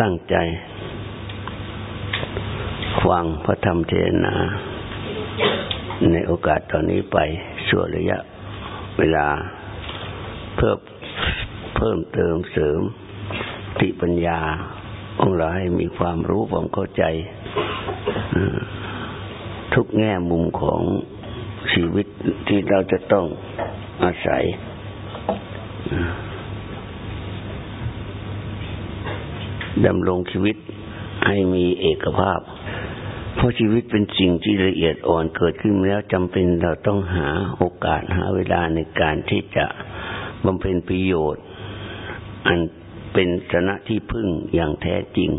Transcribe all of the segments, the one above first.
ตั้งใจ ฟังพระธรรมเทศนา ในโอกาสตอนนี้ไปช่วระยะ เวลาเพิ่มเพิ่มเติมเสริมติปัญญาของเราให้มีความรู้ความเข้าใจ ทุกแง่มุมของชีวิตที่เราจะต้องอาศัย ดำรงชีวิตให้มีเอกภาพ เพราะชีวิตเป็นสิ่งที่ละเอียดอ่อนเกิดขึ้นแล้วจำเป็นเราต้องหาโอกาสหาเวลาในการที่จะบำเพ็ญประโยชน์ อันเป็นสนะที่พึ่งอย่างแท้จริง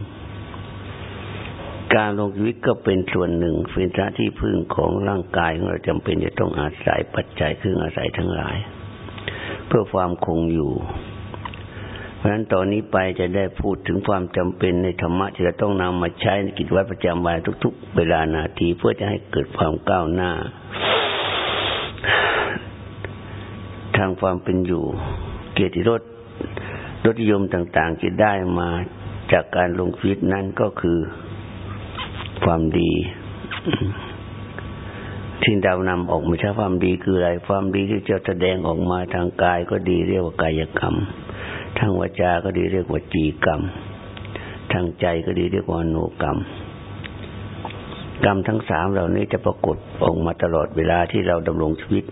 การลงชีวิตก็เป็นส่วนหนึ่งเป็นสนะที่พึ่งของร่างกายของเราจำเป็นจะต้องอาศัยปัจจัยเครื่องอาศัยทั้งหลาย เพื่อความคงอยู่ เพราะฉะนั้นตอนนี้ไปจะได้พูดถึงความจำเป็นในธรรมะที่จะต้องนำมาใช้ในกิจวัตรประจำวันทุก ๆ เวลานาทีเพื่อจะให้เกิดความก้าวหน้า ทางความเป็นอยู่ เกียรติรสรสนิยมต่างๆที่ได้มาจากการลงชีวิตนั้นก็คือความดีที่เรานำออกมาใช้ความดีคืออะไร ความดีที่จะแสดงออกมาทางกายก็ดีเรียกว่ากายกรรม ทางวาจาก็ดีเรียกว่าจีกรรม ทางใจก็ดีเรียกว่าโนกรรม กรรมทั้งสามเหล่านี้จะปรากฏออกมาตลอดเวลาที่เราดำรงชีวิต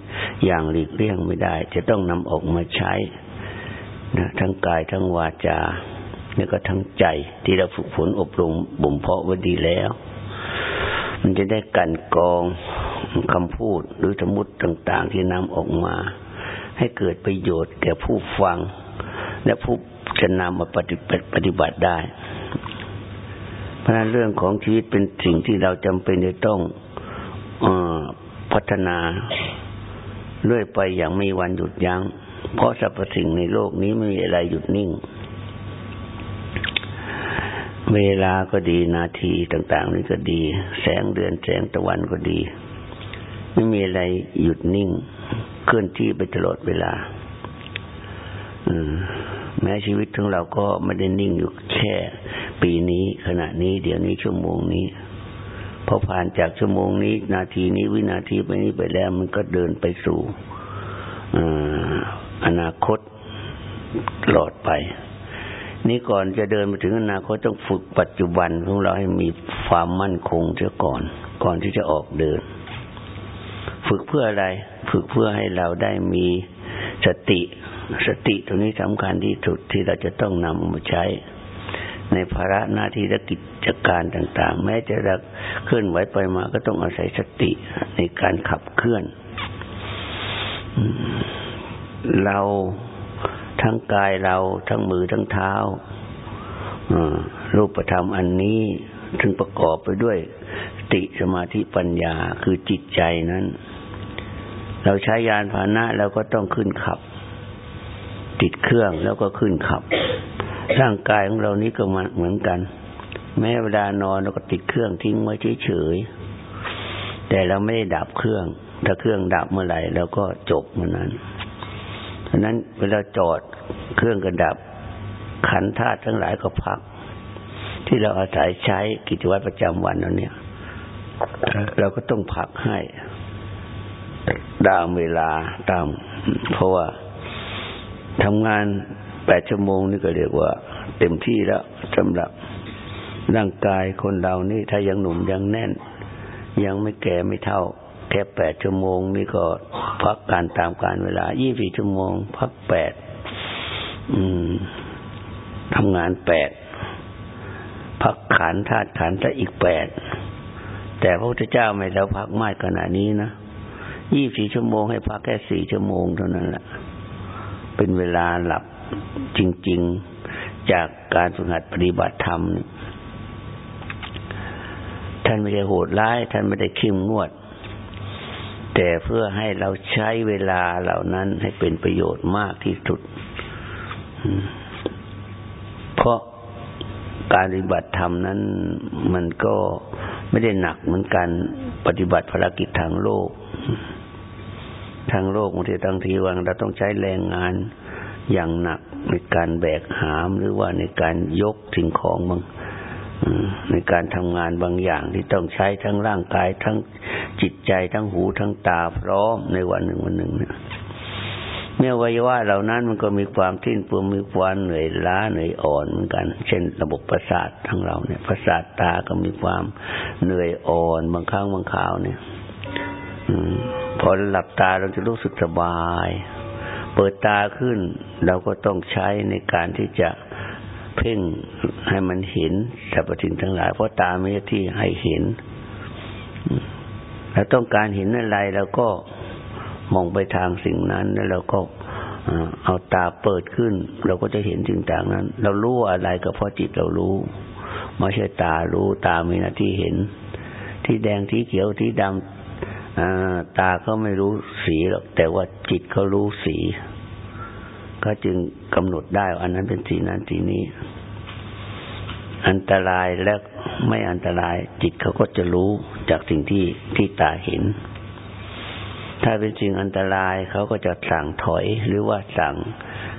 อย่างหลีกเลี่ยงไม่ได้ จะต้องนำออกมาใช้นะทั้งกายทั้งวาจาแล้วก็ทั้งใจที่เราฝึกฝนอบรมบ่มเพาะไว้ดีแล้ว มันจะได้กันกองคำพูดหรือสมมติต่าง ๆ ที่นำออกมา ให้เกิดประโยชน์แก่ผู้ฟัง และผู้จะนำมาปฏิบัติปฏิบัติได้ เพราะนั้นเรื่องของชีวิตเป็นสิ่งที่เราจำเป็นจะต้องอพัฒนาเรื่อยไปอย่างไม่วันหยุดยัง้ง เพราะสรรพสิ่งในโลกนี้ไม่มีอะไรหยุดนิ่ง เวลาก็ดีนาทีต่าง ๆ นี่ก็ดี แสงเดือนแสงตะวันก็ดี ไม่มีอะไรหยุดนิ่ง เคลื่อนที่ไปตลอดเวลา แม้ชีวิตของเราก็ไม่ได้นิ่งอยู่แค่ปีนี้ขณะนี้เดี๋ยวนี้ชั่วโมงนี้ พอผ่านจากชั่วโมงนี้ นาทีนี้วินาทีไปนี้ไปแล้ว มันก็เดินไปสู่อนาคตตลอดไป นี่ก่อนจะเดินมาถึงอนาคตต้องฝึกปัจจุบันของเราให้มีความมั่นคงเสียก่อน ก่อนที่จะออกเดิน ฝึกเพื่ออะไร ฝึกเพื่อให้เราได้มีสติ สติตรงนี้สำคัญที่สุดที่เราจะต้องนำมาใช้ ในภาระหน้าที่และกิจการต่าง ๆ แม้จะรักเคลื่อนไหวไปมาก็ต้องอาศัยสติในการขับเคลื่อน เราทั้งกายเราทั้งมือทั้งเท้ารูปธรรมอันนี้ถึงประกอบไปด้วยสติสมาธิปัญญาคือจิตใจนั้น เราใช้ยานพาหนะเราก็ต้องขึ้นขับ ติดเครื่องแล้วก็ขึ้นขับ ร่างกายของเรานี้ก็เหมือนกัน แม้เวลานอนเราก็ติดเครื่องทิ้งไว้เฉยๆแต่เราไม่ได้ดับเครื่อง ถ้าเครื่องดับเมื่อไหร่เราก็จบเมื่อนั้นเพราะนั้นเวลาจอดเครื่องก็ดับ ขันธาตุทั้งหลายก็พัก ที่เราอาศัยใช้กิจวัตรประจำวันเราเนี่ย เราก็ต้องพักให้ตามเวลาตามเพราะว่า ทำงานแปดชั่วโมงนี่ก็เรียกว่า เต็มที่แล้วสำหรับร่างกายคนเรานี่ถ้ายังหนุ่มยังแน่น ยังไม่แก่ไม่เท่า แค่แปดชั่วโมง นี่ก็พักการตามการเวลายี่สี่ชั่วโมง พักแปดทำงานแปดพักขันธาตุขันธอีกแปดแต่พระพุทธเจ้าไม่แล้วพักมากขนาดนี้นะยี่สี่ชั่วโมงให้พักแค่สี่ชั่วโมงเท่านั้นแหละ เป็นเวลาหลับจริง ๆ จากการฝึกหัดปฏิบัติธรรม ท่านไม่ได้โหดร้าย ท่านไม่ได้เข้มงวด แต่เพื่อให้เราใช้เวลาเหล่านั้นให้เป็นประโยชน์มากที่สุด เพราะการปฏิบัติธรรมนั้นมันก็ไม่ได้หนักเหมือนกันปฏิบัติภารกิจทางโลก ทางโลกบางทีบางทีวังเราต้องใช้แรงงานอย่างหนักในการแบกหามหรือว่าในการยกสิ่งของบางในการทำงานบางอย่างที่ต้องใช้ทั้งร่างกายทั้งจิตใจทั้งหูทั้งตาพร้อมในวันหนึ่งวันหนึ่งเนี่ยเมื่อวัยวะเหล่านั้นมันก็มีความทิ้นเปื่อมีความเหนื่อยล้าเหนื่อยอ่อนเหมือนกัน เช่น ระบบประสาททั้งเราเนี่ย ประสาทตาก็มีความเหนื่อยอ่อนบางครั้งบางคราวเนี่ย พอหลับตาเราจะรู้สึกสบาย เปิดตาขึ้นเราก็ต้องใช้ในการที่จะเพ่งให้มันเห็นสรรพสิ่งทั้งหลาย เพราะตาไม่ที่ให้เห็นเราต้องการเห็นอะไรเราก็มองไปทางสิ่งนั้นแล้วเราก็เอาตาเปิดขึ้น เราก็จะเห็นสิ่งต่างนั้น เรารู้อะไรก็เพราะจิตเรารู้ไม่ใช่ตารู้ตามีหน้าที่เห็น ที่แดงที่เขียวที่ดำ ตาเขาไม่รู้สีหรอกแต่ว่าจิตเขารู้สี ก็จึงกำหนดได้ อันนั้นเป็นสีนั้นสีนี้ อันตรายและไม่อันตราย จิตเขาก็จะรู้จากสิ่งที่ที่ตาเห็น ถ้าเป็นสิ่งอันตรายเขาก็จะสั่งถอยหรือว่าสั่ง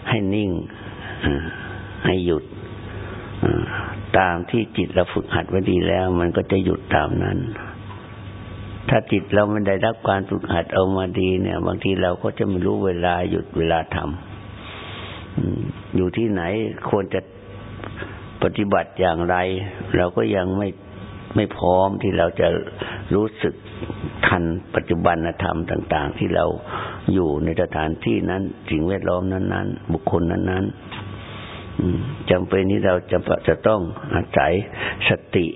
ให้นิ่งให้หยุดตามที่จิตเราฝึกหัดไว้ดีแล้ว มันก็จะหยุดตามนั้น ถ้าจิตเราไม่ได้รับการฝึกหัดเอามาดีเนี่ย บางทีเราก็จะไม่รู้เวลาหยุดเวลาทำอยู่ที่ไหนควรจะปฏิบัติอย่างไร เราก็ยังไม่ไม่พร้อมที่เราจะรู้สึกทันปัจจุบันธรรมต่าง ๆ ที่เราอยู่ในสถานที่นั้นสิ่งแวดล้อมนั้น ๆ บุคคลนั้น ๆ จำเป็นที่เราจะจะต้องอาศัยสติ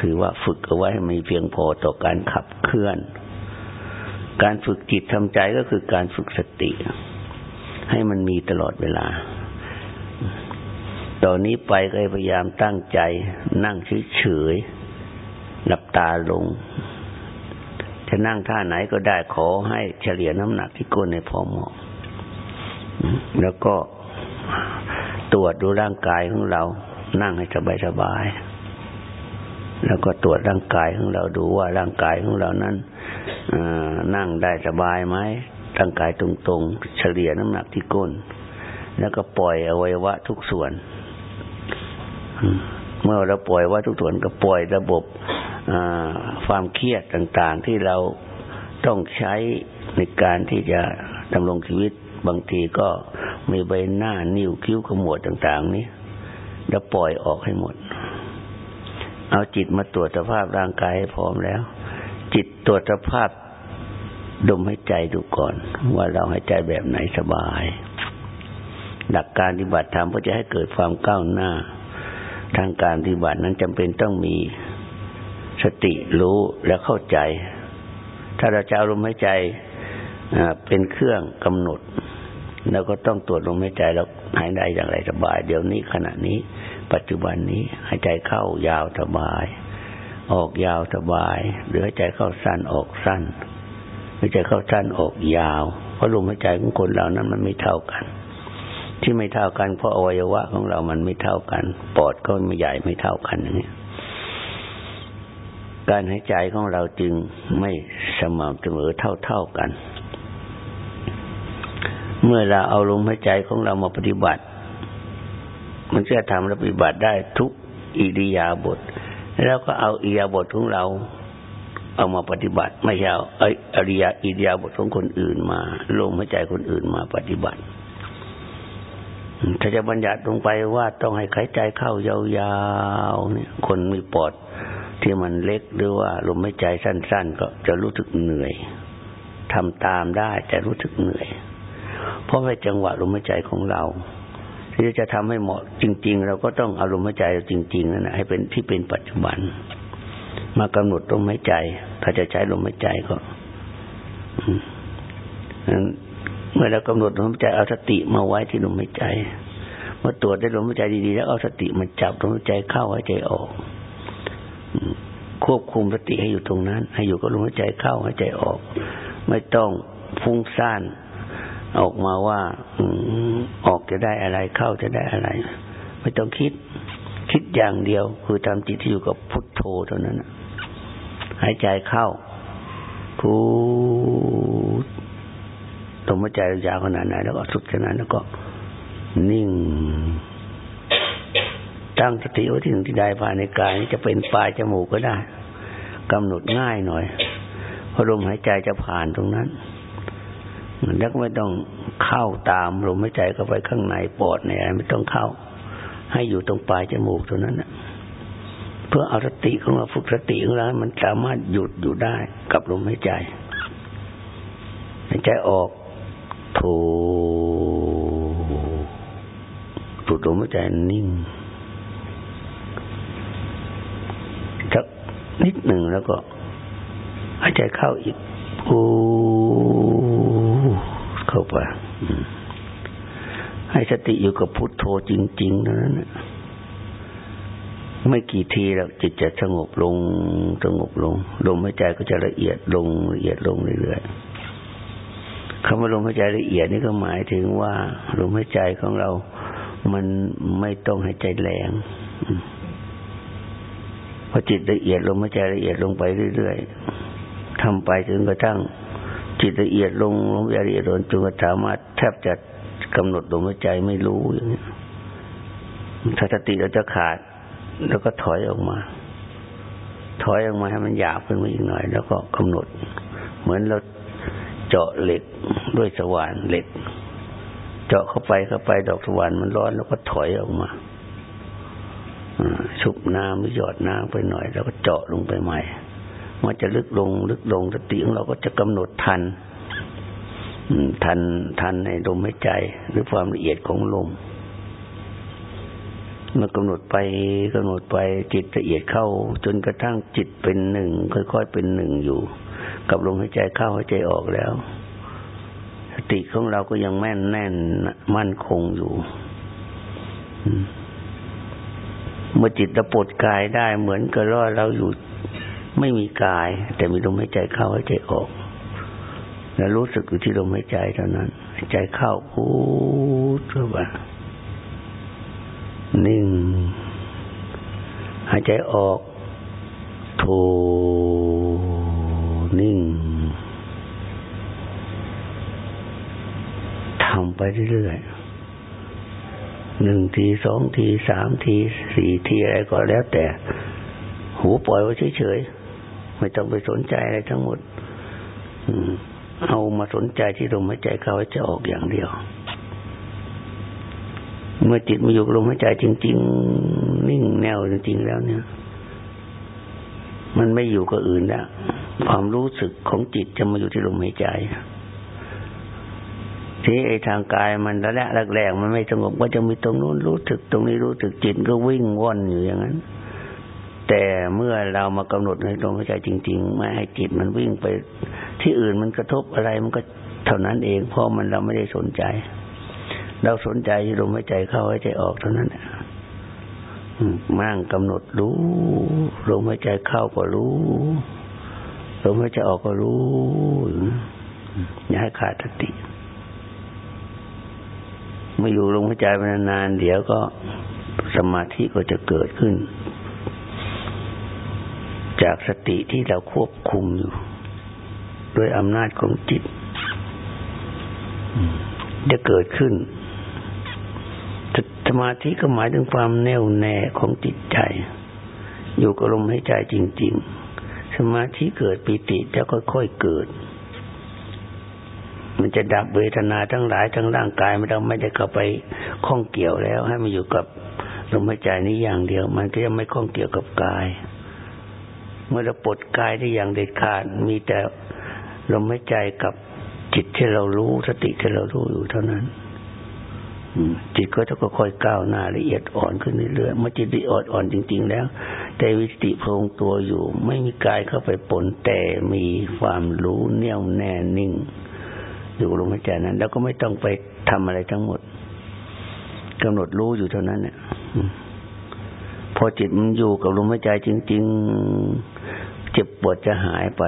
คือว่าฝึกเอาไว้ให้มีเพียงพอต่อการขับเคลื่อน การฝึกจิตทำใจก็คือการฝึกสติ ให้มันมีตลอดเวลาตอนนี้ไปก็พยายามตั้งใจ นั่งเฉยๆหลับตาลงจะนั่งท่าไหนก็ได้ขอให้เฉลี่ยน้ำหนักที่ก้นในพอเหมาะแล้วก็ ตรวจดูร่างกายของเรา นั่งให้สบายๆแล้วก็ตรวจร่างกายของเราดูว่าร่างกายของเรานั้นนั่งได้สบายไหมร่างกายตรงๆ เฉลี่ยน้ำหนักที่ก้น แล้วก็ปล่อยอวัยวะทุกส่วน เมื่อเราปล่อยว่าทุกส่วนก็ปล่อยระบบความเครียดต่างๆ ที่เราต้องใช้ในการที่จะดำรงชีวิตบางทีก็ มีใบหน้านิ้วคิ้วขมวดต่าง ๆ นี้แล้วปล่อยออกให้หมด เอาจิตมาตรวจสภาพร่างกายให้พร้อมแล้ว จิตตรวจสภาพดมให้ใจดูก่อน ว่าเราให้ใจแบบไหนสบาย หลักการปฏิบัติธรรมเพื่อจะให้เกิดความก้าวหน้า ทางการปฏิบัตินั้นจำเป็นต้องมีสติรู้และเข้าใจ ถ้าเราจะเอาลมหายใจเป็นเครื่องกำหนด เราก็ต้องตรวจลมหายใจแล้วหายได้อย่างไรสบาย เดี๋ยวนี้ขณะนี้ ปัจจุบันนี้หายใจเข้ายาวสบาย ออกยาวสบาย หรือหายใจเข้าสั้นออกสั้นหายใจเข้าสั้นออกยาว เพราะลมหายใจของคนเหล่านั้นมันไม่เท่ากัน ที่ไม่เท่ากันเพราะอวัยวะของเรามันไม่เท่ากัน ปอดก็ไม่ใหญ่ไม่เท่ากันอย่างนี้การหายใจของเราจึงไม่สม่ำเสมอเท่าเท่ากัน เมื่อเราเอาลมหายใจของเรามาปฏิบัติ มันจะทำและปฏิบัติได้ทุกอิริยาบถแล้วก็เอาอิริยาบถของเรา เอามาปฏิบัติ ไม่ใช่เอาอริยาอิเดียบทของคนอื่นมาลงหัวใจคนอื่นมาปฏิบัติถ้าจะบัญญัติลงไปว่าต้องให้หายใจเข้ายาวๆเนี่ย คนมีปอดที่มันเล็กหรือว่าลมหายใจสั้น ๆ ก็จะรู้สึกเหนื่อยทำตามได้แต่รู้สึกเหนื่อย เพราะว่าจังหวะลมหายใจของเราที่จะทำให้เหมาะจริง ๆ เราก็ต้องอารมณ์หายใจจริงๆนั่นแหะให้เป็นที่เป็นปัจจุบัน มากำหนดลมหายใจ ถ้าจะใช้ลมหายใจก็เมื่อเรากำหนดลมหายใจเอาสติมาไว้ที่ลมหายใจเมื่อตรวจได้ลมหายใจดีๆแล้วเอาสติมันจับลมหายใจเข้าหายใจออกควบคุมสติให้อยู่ตรงนั้น ให้อยู่กับลมหายใจเข้าหายใจออก ไม่ต้องฟุ้งซ่าน ออกมาว่าออกจะได้อะไรเข้าจะได้อะไร ไม่ต้องคิด คิดอย่างเดียว คือทำจิตที่อยู่กับพุทโธเท่านั้นหายใจเข้าพูดตรงหัวใจยาวขนาดไหนแล้วก็สุดขนาดแล้วก็ นิ่ง ตั้งสติไว้ที่หนึ่งที่ใดภายในกายจะเป็นปลายจมูกก็ได้กำหนดง่ายหน่อยพอลมหายใจจะผ่านตรงนั้น แล้วก็ไม่ต้องเข้าตามลมหายใจเข้าไปข้างในปอดในอะไรไม่ต้องเข้า ให้อยู่ตรงปลายจมูกตรงนั้นนะเพื่อเอาสติของเราฝึกสติของเรามันสามารถหยุดอยู่ได้กับลมหายใจหายใจออกโถสูดลมหายใจนิ่งสักนิดหนึ่งแล้วก็หายใจเข้าอีกโอ้ เข้าไปให้สติอยู่กับพุทโธจริงๆนั้นไม่กี่ทีแล้วจิตจะสงบลงสงบลงลมหายใจก็จะละเอียดลงละเอียดลงเรื่อยๆคำว่าลมหายใจละเอียดนี่ก็หมายถึงว่าลมหายใจของเรา มันไม่ต้องหายใจแรงพอจิตละเอียดลมหายใจละเอียดลงไปเรื่อยๆทำไปจนกระทั่ง จิตละเอียดลงลมหายใจละเอียดลงจนกระทั่งมาแทบจะกำหนดลมหายใจไม่รู้อย่างนี้ถ้าสติเราจะขาด แล้วก็ถอยออกมา ถอยออกมาให้มันหยาบขึ้นมาอีกหน่อย แล้วก็กำหนด เหมือนเราเจาะเหล็กด้วยสว่านเหล็ก เจาะเข้าไปเข้าไปดอกสว่านมันร้อนแล้วก็ถอยออกมาชุบน้ำหรือหยอดน้ำไปหน่อย แล้วก็เจาะลงไปใหม่ มันจะลึกลง ลึกลงสติของเราก็จะกำหนดทันทันทันในลมหายใจ หรือความละเอียดของลมมันกำหนดไปกำหนดไปจิตละเอียดเข้า จนกระทั่งจิตเป็นหนึ่งค่อยๆเป็นหนึ่งอยู่ กับลมหายใจเข้าหายใจออกแล้ว สติของเราก็ยังแม่นแน่นมั่นคงอยู่เมื่อจิตระปลดกายได้เหมือนกับว่าเราอยู่ ไม่มีกาย แต่มีลมหายใจเข้าหายใจออกแล้วรู้สึกอยู่ที่ลมหายใจเท่านั้นหายใจเข้าพูดเข้าไปนิ่ง หายใจออกโทนิ่งทำไปเรื่อยๆหนึ่งทีสองทีสามทีสี่ทีอะไรก็แล้วแต่ หูปล่อยไว้เฉยๆ ไม่ต้องไปสนใจอะไรทั้งหมดเอามาสนใจที่ลมหายใจเข้าจะออกอย่างเดียว เมื่อจิตมาอยู่ลมหายใจจริง ๆ นิ่งแนวจริง ๆ แล้วเนี่ย มันไม่อยู่กับอื่นแล้วความรู้สึกของจิตจะมาอยู่ที่ลมหายใจที่ไอ้ทางกายมันระละแรกๆมันไม่สงบก็จะมีตรงนู้นรู้สึกตรงนี้รู้สึกจิตก็วิ่งว่อนอยู่อย่างนั้น แต่เมื่อเรามากำหนดในลมหายใจจริง ๆ ไม่ให้จิตมันวิ่งไปที่อื่นมันกระทบอะไรมันก็เท่านั้นเอง เพราะมันเราไม่ได้สนใจ เราสนใจลมหายใจเข้าหายใจออกเท่านั้นมั่งกำหนดรู้ลมหายใจเข้าก็รู้ลมหายใจออกก็รู้อย่าให้ขาดสติเมื่ออยู่ลมหายใจไปนานๆเดี๋ยวก็สมาธิก็จะเกิดขึ้น จากสติที่เราควบคุมอยู่ ด้วยอำนาจของจิต จะเกิดขึ้น สมาธิก็หมายถึงความแน่วแน่ของจิตใจ อยู่กับลมหายใจจริง ๆ สมาธิเกิดปิติจะค่อยๆเกิด มันจะดับเวทนาทั้งหลายทั้งร่างกายไม่ต้องไม่ได้เข้าไปข้องเกี่ยวแล้ว ให้มันอยู่กับลมหายใจนี้อย่างเดียว มันก็จะไม่ข้องเกี่ยวกับกาย เมื่อเราปลดกายได้อย่างเด็ดขาด มีแต่ลมหายใจกับจิตที่เรารู้สติที่เรารู้อยู่เท่านั้นจิตก็จะค่อยก้าวหน้าละเอียดอ่อนขึ้นเรื่อยๆเมื่อจิตละเอียดอ่อนจริง ๆ แล้ว แต่วิติพงตัวอยู่ ไม่มีกายเข้าไปปนแต่มีความรู้แน่วแน่นิ่ง อยู่ลมหายใจนั้น แล้วก็ไม่ต้องไปทำอะไรทั้งหมดกำหนดรู้อยู่เท่านั้นเนี่ยพอจิตมันอยู่กับลมหายใจจริง ๆ เจ็บปวดจะหายไป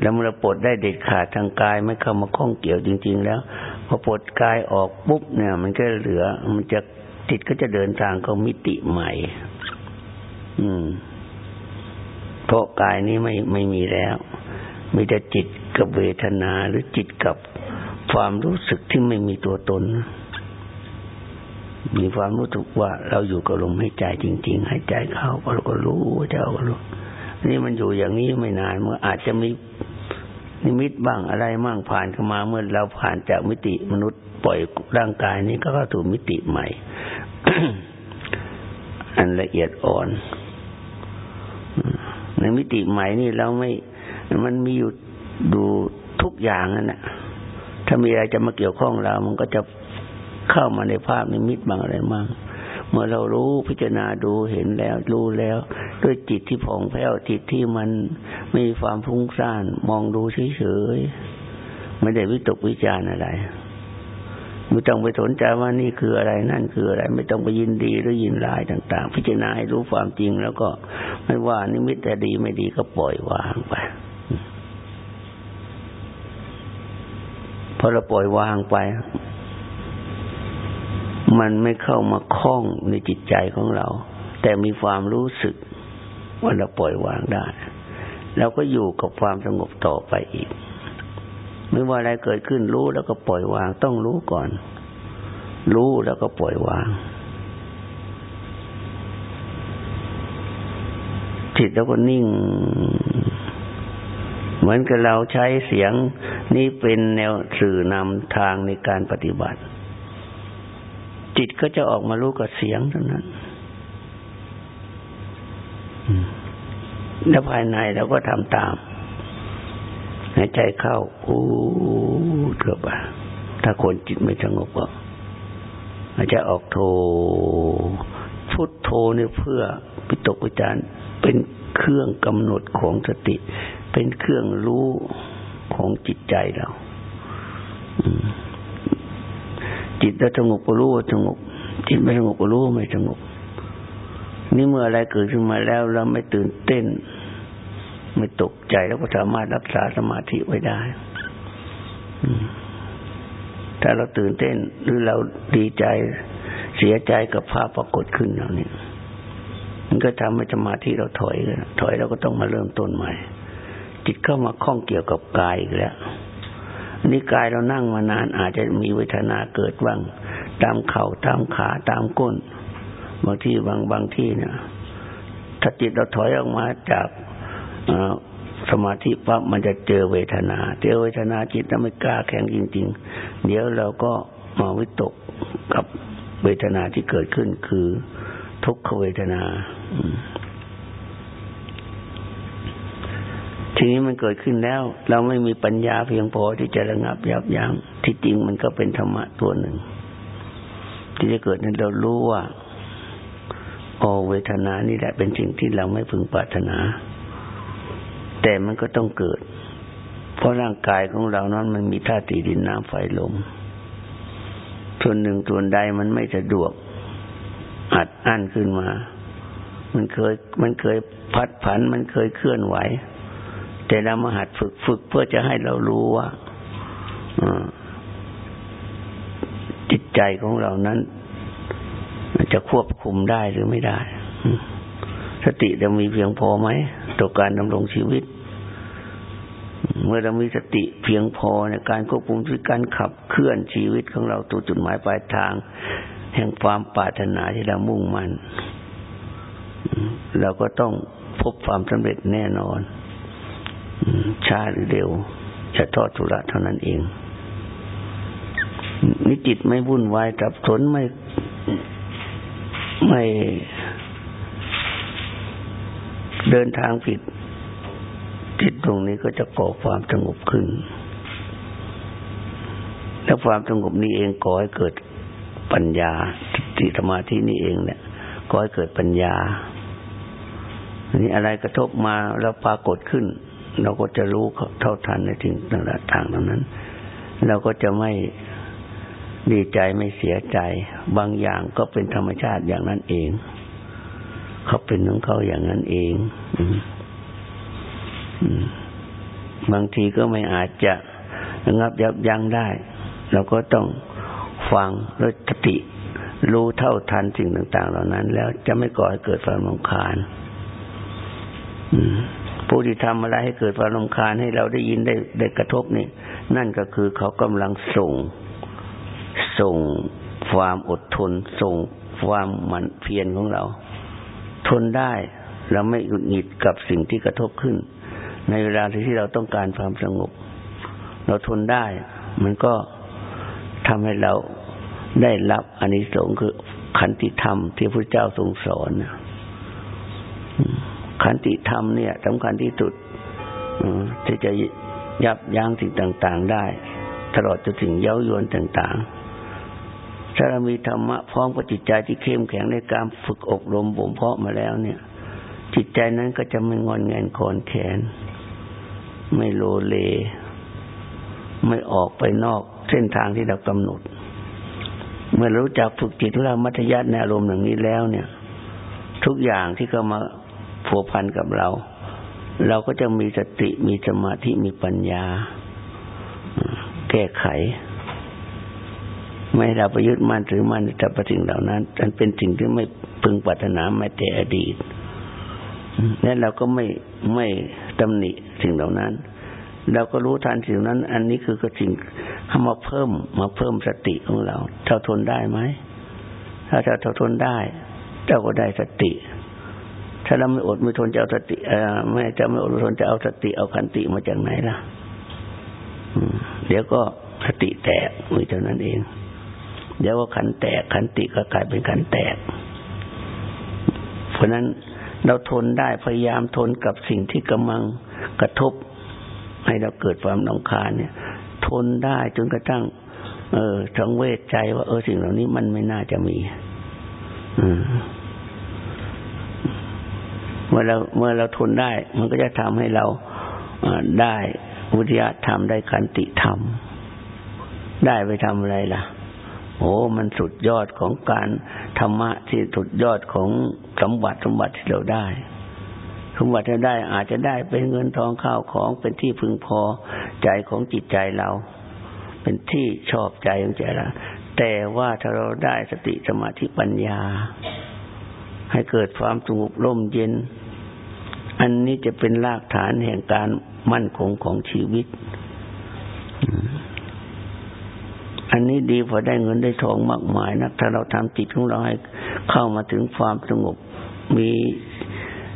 แล้วเมื่อปวดได้เด็ดขาดทางกายไม่เข้ามาข้องเกี่ยวจริง ๆ แล้ว พอปลดกายออกปุ๊บเนี่ย มันก็เหลือ มันจะจิตก็จะเดินทางเข้ามิติใหม่ อืมเพราะกายนี้ไม่ไม่มีแล้ว มีแต่จิตกับเวทนาหรือจิตกับความรู้สึกที่ไม่มีตัวตน มีความรู้สึกว่าเราอยู่กับลมหายใจจริง ๆ หายใจเข้าก็เราก็รู้เจ้าก็รู้ นี่มันอยู่อย่างนี้ไม่นานเมื่ออาจจะมีนิมิตบ้างอะไรมั่งผ่านเข้ามาเมื่อเราผ่านจากมิติมนุษย์ปล่อยร่างกายนี้ก็เข้าสู่มิติใหม่ อันละเอียดอ่อน ในมิติใหม่นี่เราไม่ มันมีอยู่ดูทุกอย่างนั่นแหละถ้ามีอะไรจะมาเกี่ยวข้องเรา มันก็จะ เข้ามาในภาพนิมิตบางอะไรมั่งเมื่อเรารู้พิจารณาดูเห็นแล้ว รู้แล้ว ด้วยจิตที่ผ่องแผ้วจิตที่มันไม่มีความฟุ้งซ่านมองดูเฉยๆไม่ได้วิตกวิจารอะไรไม่ต้องไปสนใจว่านี่คืออะไรนั่นคืออะไร ไม่ต้องไปยินดีหรือยินร้ายต่าง ๆ พิจารณาให้รู้ความจริง แล้วก็ไม่ว่านิมิตแต่ดีไม่ดีก็ปล่อยวางไปพอเราปล่อยวางไป มันไม่เข้ามาคล้องในจิตใจของเรา แต่มีความรู้สึกว่าเราปล่อยวางได้เราก็อยู่กับความสงบต่อไปอีก ไม่ว่าอะไรเกิดขึ้นรู้แล้วก็ปล่อยวางต้องรู้ก่อน รู้แล้วก็ปล่อยวางจิตแล้วก็นิ่ง เหมือนกับเราใช้เสียงนี้เป็นแนวสื่อนำทางในการปฏิบัติ จิตก็จะออกมารู้กับเสียงเท่านั้นแล้วภายในเราก็ทำตามหายใจเข้าอู้เกือบถ้าคนจิตไม่สงบก็หายใจออกโทพุทโทเนี่ยเพื่อปิตกวิจารเป็นเครื่องกำหนดของสติ เป็นเครื่องรู้ของจิตใจเรา จิตเราสงบก็รู้ว่าสงบจิตไม่สงบก็รู้ไม่สงบนี่เมื่ออะไรเกิดขึ้นมาแล้วเราไม่ตื่นเต้น ไม่ตกใจแล้วก็สามารถรักษาสมาธิไว้ได้ถ้าเราตื่นเต้นหรือเราดีใจเสียใจกับภาพปรากฏขึ้นเราเนี่ยมันก็ทำให้สมาธิเราถอยถอยเราก็ต้องมาเริ่มต้นใหม่ จิตเข้ามาคล้องเกี่ยวกับกายอีกแล้ว นี่กายเรานั่งมานานอาจจะมีเวทนาเกิดบ้าง ตามเข่าตามขาตามก้น บางที่บางบางที่เนี่ยถ้าจิตเราถอยออกมาจากสมาธิปั๊บมันจะเจอเวทนา เจอเวทนาจิตถ้าไม่กล้าแข็งจริง ๆ เดี๋ยวเราก็มาวิตกกับเวทนาที่เกิดขึ้นคือทุกขเวทนา ทีนี้มันเกิดขึ้นแล้ว เราไม่มีปัญญาเพียงพอที่จะระงับยับยัง้งที่จริงมันก็เป็นธรรมะตัวหนึ่ง ที่จะเกิดนั้นเรารู้ว่าโอเวทนานี่แหละเป็นสิ่งที่เราไม่พึงปรารถนา แต่มันก็ต้องเกิด เพราะร่างกายของเรานั้นมันมีธาตุดินน้ำไฟลมส่วนหนึ่งส่วนใดมันไม่สะดวก อัดอั้นขึ้นมา มันเคย มันเคยพัดผัน มันเคยเคลื่อนไหว แต่เรามาหัดฝึกฝึกเพื่อจะให้เรารู้ว่าจิตใจของเรานั้นจะควบคุมได้หรือไม่ได้ สติจะมีเพียงพอไหมต่อการดำรงชีวิต เมื่อเรามีสติเพียงพอในการควบคุมชีวิตการขับเคลื่อนชีวิตของเราตัวจุดหมายปลายทาง แห่งความปรารถนาที่เรามุ่งมันเราก็ต้องพบความสำเร็จแน่นอน ช้าหรือเร็วจะทอดทุระเท่านั้นเองนิจิตไม่วุ่นวายกับสนไม่ไม่เดินทางผิด จิตตรงนี้ก็จะก่อความสงบขึ้น แล้วความสงบนี้เองก่อให้เกิดปัญญาติสมาธินี้เองเนี่ยก่อให้เกิดปัญญาอันนี้อะไรกระทบมาแล้วปรากฏขึ้น เราก็จะรู้เท่าทันในทิ่งต่างทางนั้น เราก็จะไม่ดีใจไม่เสียใจ บางอย่างก็เป็นธรรมชาติอย่างนั้นเอง เขาเป็นของเขาอย่างนั้นเองบางทีก็ไม่อาจจะระงับยับยั้งได้ เราก็ต้องฟังด้วสติรู้เท่าทันสิ่งต่าง ๆ เหล่านั้น แล้วจะไม่ก่อให้เกิดความรำคาญ ผู้ที่ทำอะไรให้เกิดความรำคาญให้เราได้ยินได้ได้กระทบนี่ นั่นก็คือเขากำลังส่ง ส่งความอดทน ส่งความหมั่นเพียรของเรา ทนได้เราไม่หงุดหงิดกับสิ่งที่กระทบขึ้น ในเวลาที่เราต้องการความสงบ เราทนได้ มันก็ทำให้เราได้รับอานิสงส์คือขันติธรรมที่พระเจ้าทรงสอน ขันติธรรมเนี่ยสำคัญที่สุดที่จะยับยั้งสิ่งต่าง ๆ ได้ ตลอดจนถึงเย้ายวนต่าง ๆ ถ้าเรามีธรรมะพร้อมกับจิตใจที่เข้มแข็งในการฝึกอบรมบ่มเพาะมาแล้วเนี่ย จิตใจนั้นก็จะไม่งอนแงนคอนแขน ไม่โลเล ไม่ออกไปนอกเส้นทางที่เรากำหนด เมื่อรู้จักฝึกจิตของเรามัธยัติในอารมณ์อย่างนี้แล้วเนี่ย ทุกอย่างที่เข้ามา ผัวพันกับเรา เราก็จะมีสติมีสมาธิมีปัญญา แก้ไข ไม่เราไปยึดมั่นถือมั่นแต่ประสิ่งเหล่านั้นมันเป็นสิ่งที่ไม่พึงปรารถนาแม้แต่อดีตและเราก็ไม่ไม่ตำหนิสิ่งเหล่านั้นเราก็รู้ทันสิ่งนั้น อันนี้คือก็สิ่งทำมาเพิ่มมาเพิ่มสติของเราเท่าทนได้ไหม ถ้าเท่าทนได้เจ้าก็ได้สติ ถ้าเราไม่อดไม่ทนจะเอาสติไม่จะไม่อดไม่ทนจะเอาสติเอาขันติมาจากไหนล่ะเดี๋ยวก็สติแตกมีเท่านั้นเอง เดี๋ยวว่าขันแตกขันติก็กลายเป็นขันแตก เพราะนั้นเราทนได้พยายามทนกับสิ่งที่กำลังกระทบ ให้เราเกิดความนองคาเนี่ย ทนได้จนกระทั่ง เออสังเวชใจว่า เออสิ่งเหล่านี้มันไม่น่าจะมี อืม มื่อเราเมื่อเราทนได้ มันก็จะทำให้เราได้วิทยธรรมได้ขันติธรรม ได้ไปทำอะไรล่ะ โอ้มันสุดยอดของการธรรมะที่สุดยอดของสมบัติสมบัติที่เราได้สมบัติที่ได้อาจจะได้เป็นเงินทองข้าวของเป็นที่พึงพอใจของจิตใจเรา เป็นที่ชอบใจของใจเราแต่ว่าถ้าเราได้สติสมาธิปัญญา ให้เกิดความสงบร่มเย็น อันนี้จะเป็นรากฐานแห่งการมั่นคงของชีวิต อันนี้ดีพอได้เงินได้ทองมากมายนะถ้าเราทำจิตของเราให้เข้ามาถึงความสงบมี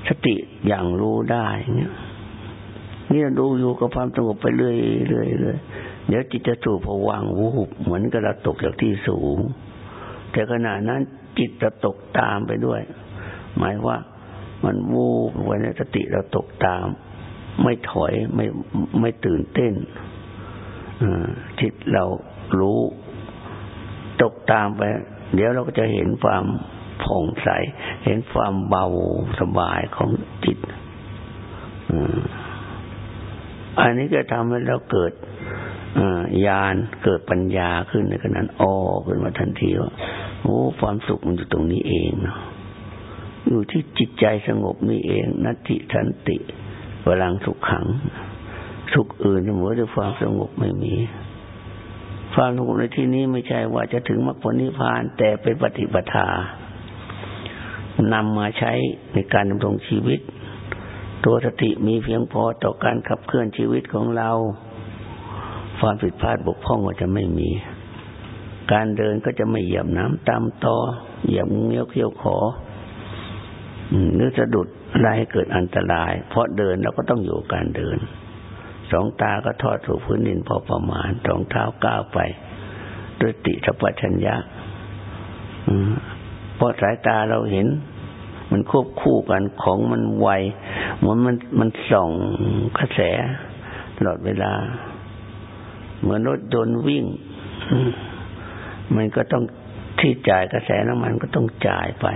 สติอย่างรู้ได้เนี่ยนี่เราดูอยู่กับความสงบไปเรื่อยเรื่อยเรื่อยเดี๋ยวจิตจะสู่ผวังวูบเหมือนกับเราตกจากที่สูง แต่ขณะนั้นจิตจะตกตามไปด้วย หมายว่า มันวูบไว้ในสติเราตกตาม ไม่ถอยไม่ไม่ตื่นเต้นจิตเรารู้ ตกตามไป เดี๋ยวเราก็จะเห็นความผ่องใส เห็นความเบาสบายของจิตอันนี้จะทำให้เราเกิดญาณเกิดปัญญาขึ้นในขณะนั้นอ้อขึ้นมาทันทีว่าโอ้ความสุขมันอยู่ตรงนี้เองเนาะ อยู่ที่จิตใจสงบนี่เอง นัตติสันติพลังสุขขัง สุขอื่นเหมือด้วยความสงบไม่มี ความสงบในที่นี้ไม่ใช่ว่าจะถึงมรรคผลนิพพาน แต่เป็นปฏิปทานำมาใช้ในการดำรงชีวิต ตัวสติมีเพียงพอต่อการขับเคลื่อนชีวิตของเรา ความผิดพลาดบกพร่องก็จะไม่มี การเดินก็จะไม่เหยียบน้ำตามตอเหยียบเงี้ยวเขี้ยวขอ หรือสะดุดอะไรให้เกิดอันตราย เพราะเดินเราก็ต้องอยู่การเดิน สองตาก็ทอดถูพื้นดินพอประมาณ สองเท้าก้าวไป ด้วยติสัพชัญญะเพราะสายตาเราเห็น มันควบคู่กันของมันไวเหมือนมันมันส่องกระแสตลอดเวลา เหมือนรถยนต์วิ่ง มันก็ต้องที่จ่ายกระแสน้ำมันก็ต้องจ่ายไป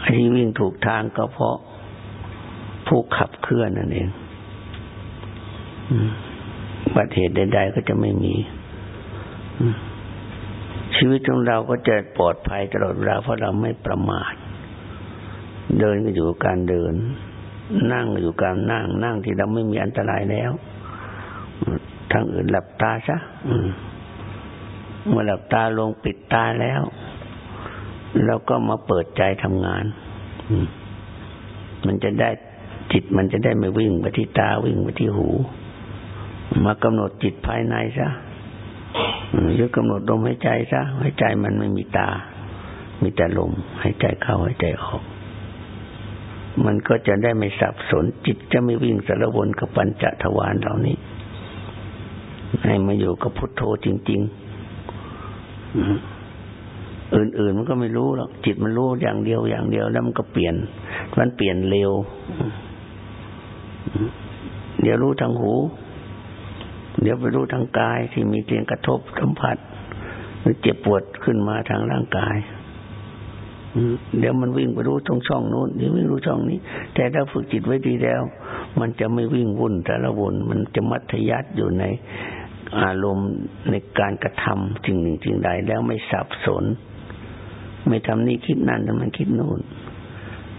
ไอ้ที่วิ่งถูกทางก็เพราะผู้ขับเคลื่อนนั่นเองบัติเหตุใดๆก็จะไม่มี ชีวิตของเราก็จะปลอดภัยตลอดเวลาเพราะเราไม่ประมาท เดินก็อยู่การเดิน นั่งก็อยู่การนั่ง นั่งที่เราไม่มีอันตรายแล้ว ทางอื่นหลับตาซะเมื่อหลับตาลงปิดตาแล้ว เราก็มาเปิดใจทำงาน มันจะได้จิตมันจะได้ไม่วิ่งไปที่ตาวิ่งไปที่หู มากำหนดจิตภายในซะยึดกำหนดลมหายใจซะหายใจมันไม่มีตา มีแต่ลมหายใจเข้าหายใจออก มันก็จะได้ไม่สับสน จิตจะไม่วิ่งสารวนกับปัญจทวารเหล่านี้ ให้มาอยู่กับพุทโธจริง ๆ อื่น ๆ มันก็ไม่รู้หรอกจิตมันรู้อย่างเดียวอย่างเดียวแล้วมันก็เปลี่ยน มันเปลี่ยนเร็ว เดี๋ยวรู้ทางหู เดี๋ยวไปรู้ทางกายที่มีเสียงกระทบสัมผัสมันเจ็บปวดขึ้นมาทางร่างกายเดี๋ยวมันวิ่งไปรู้ตรงช่องโน้นเดี๋ยววิ่งรู้ช่องนี้ แต่ถ้าฝึกจิตไว้ดีแล้ว มันจะไม่วิ่งวุ่นแต่ละวนมันจะมัธยัติอยู่ในอารมณ์ในการกระทำสิ่งหนึ่งสิ่งใดแล้วไม่สับสน ไม่ทำนี่คิดนั่นแต่มันคิดโน่น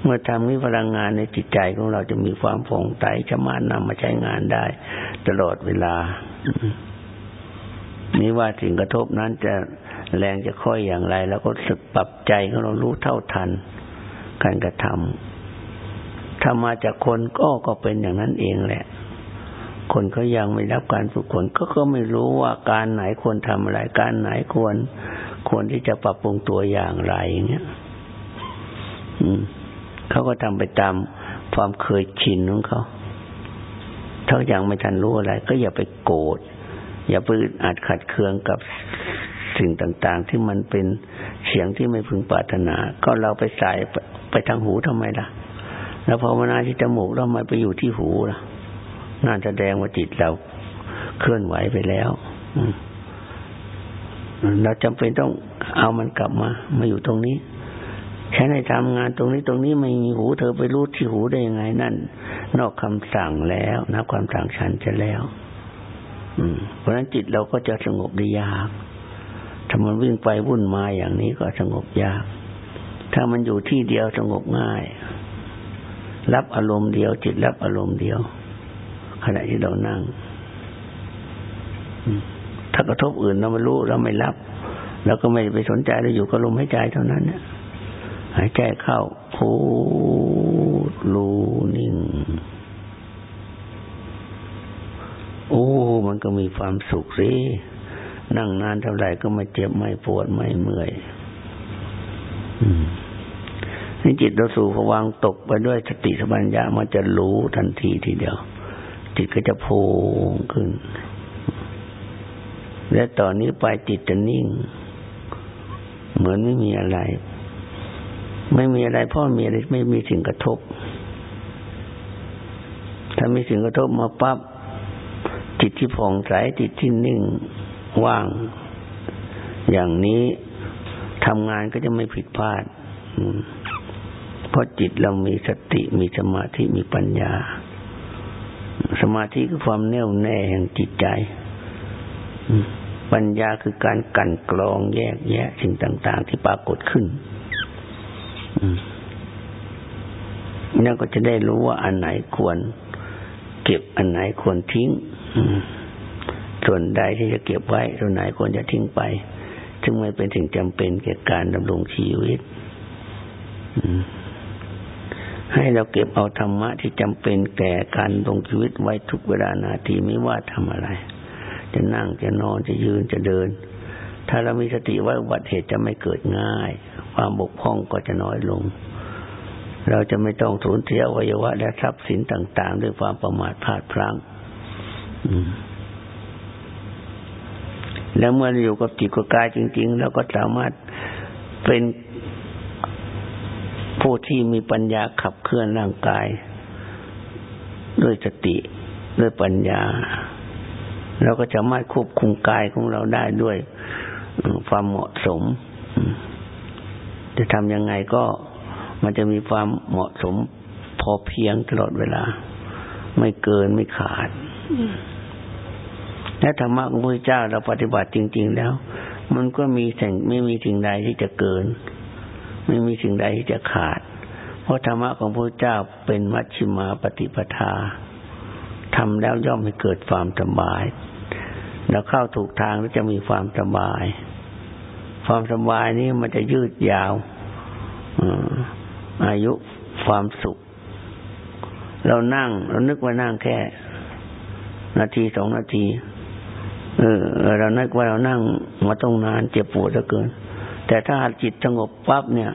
เมื่อทำนี้พลังงานในจิตใจของเราจะมีความผ่องใสสามารถนำมาใช้งานได้ ตลอดเวลานี่ว่าสิ่งกระทบนั้นจะแรงจะค่อยอย่างไร แล้วก็สึกปรับใจของเรารู้เท่าทัน การกระทำถ้ามาจากคนก็ก็เป็นอย่างนั้นเองแหละ คนเขายังไม่รับการฝึกฝนก็ก็ไม่รู้ว่าการไหนควรทำอะไร การไหนควร ควรที่จะปรับปรุงตัวอย่างไรอย่างเงี้ยอืมเขาก็ทำไปตามความเคยชินของเขาถ้ายังไม่ทันรู้อะไร ก็อย่าไปโกรธอย่าไปอาจขัดเคืองกับสิ่งต่าง ๆ ที่มันเป็นเสียงที่ไม่พึงปรารถนา ก็เราไปใส่ไปทางหูทำไมล่ะ แล้วพอมานาที่จมูกแล้วมาไปอยู่ที่หูล่ะน่าแสดงว่าจิตเราเคลื่อนไหวไปแล้ว เราจำเป็นต้องเอามันกลับมา มาอยู่ตรงนี้ฉันให้ทำงานตรงนี้ตรงนี้ไม่มีหูเธอไปรู้ที่หูได้ยังไงนั่น นอกคำสั่งแล้วนะความสั่งฉันจะแล้วอืมเพราะฉะนั้นจิตเราก็จะสงบได้ยาก ถ้ามันวิ่งไปวุ่นมาอย่างนี้ก็สงบยาก ถ้ามันอยู่ที่เดียวสงบง่าย รับอารมณ์เดียว จิตรับอารมณ์เดียว ขณะที่เรานั่ง ถ้ากระทบอื่นเราไม่รู้เราไม่รับเราก็ไม่ไปสนใจเราอยู่กับลมหายใจเท่านั้นเนี่ยหายใจเข้าพูดรู้นิ่งโอ้ มันก็มีความสุขสินั่งนานเท่าไหร่ก็ไม่เจ็บไม่ปวดไม่เมื่อยนี่จิตเราสู่ผวังตกไปด้วยสติสัมปัญญามันจะรู้ทันทีทีเดียว จิตก็จะโพงขึ้น และต่อนนี้ไปจิตจะนิ่ง เหมือนไม่มีอะไร ไม่มีอะไรพ่อมีอะไรไม่มีสิ่งกระทบ ถ้ามีสิ่งกระทบมาปั๊บจิตที่ผ่องใสจิตที่นิ่งว่าง อย่างนี้ทำงานก็จะไม่ผิดพลาดเพราะจิตเรามีสติมีสมาธิมีปัญญา สมาธิคือความแน่วแน่แห่งจิตใจ ปัญญาคือการกันกรองแยกแยะสิ่งต่าง ๆ ที่ปรากฏขึ้นนั่นก็จะได้รู้ว่าอันไหนควร เก็บอันไหนควรทิ้งส่วนใดที่จะเก็บไว้ส่วนไหนควรจะทิ้งไป ซึ่งไม่เป็นสิ่งจำเป็นแก่การดำรงชีวิตให้เราเก็บเอาธรรมะที่จำเป็นแก่การดำรงชีวิตไว้ทุกเวลานาทีไม่ว่าทำอะไร จะนั่งจะนอนจะยืนจะเดิน ถ้าเรามีสติว่าอุบัติเหตุจะไม่เกิดง่าย ความบกพร่องก็จะน้อยลง เราจะไม่ต้องสูญเสียอวัยวะและทรัพย์สินต่าง ๆ ด้วยความประมาทพลาดพลั้งแล้วเมื่ออยู่กับจิตกับกายจริง ๆ เราก็สามารถเป็นผู้ที่มีปัญญาขับเคลื่อนร่างกาย ด้วยสติด้วยปัญญา เราก็จะไม่ควบคุมกายของเราได้ด้วยความเหมาะสม จะทำยังไงก็มันจะมีความเหมาะสมพอเพียงตลอดเวลา ไม่เกินไม่ขาดและธรรมะของพระเจ้าเราปฏิบัติจริง ๆ แล้ว มันก็มีสิ่งไม่มีสิ่งใดที่จะเกิน ไม่มีสิ่งใดที่จะขาด เพราะธรรมะของพระเจ้าเป็นมัชฌิมาปฏิปทาทำแล้วย่อมให้เกิดความสบาย แล้วเข้าถูกทางแล้วจะมีความสบาย ความสบายนี้มันจะยืดยาวอายุความสุข เรานั่ง เรานึกว่านั่งแค่ นาทีสองนาที เออ เรานึกว่าเรานั่งมาต้องนานเจ็บปวดเหลือเกิน แต่ถ้าจิตสงบปั๊บเนี่ย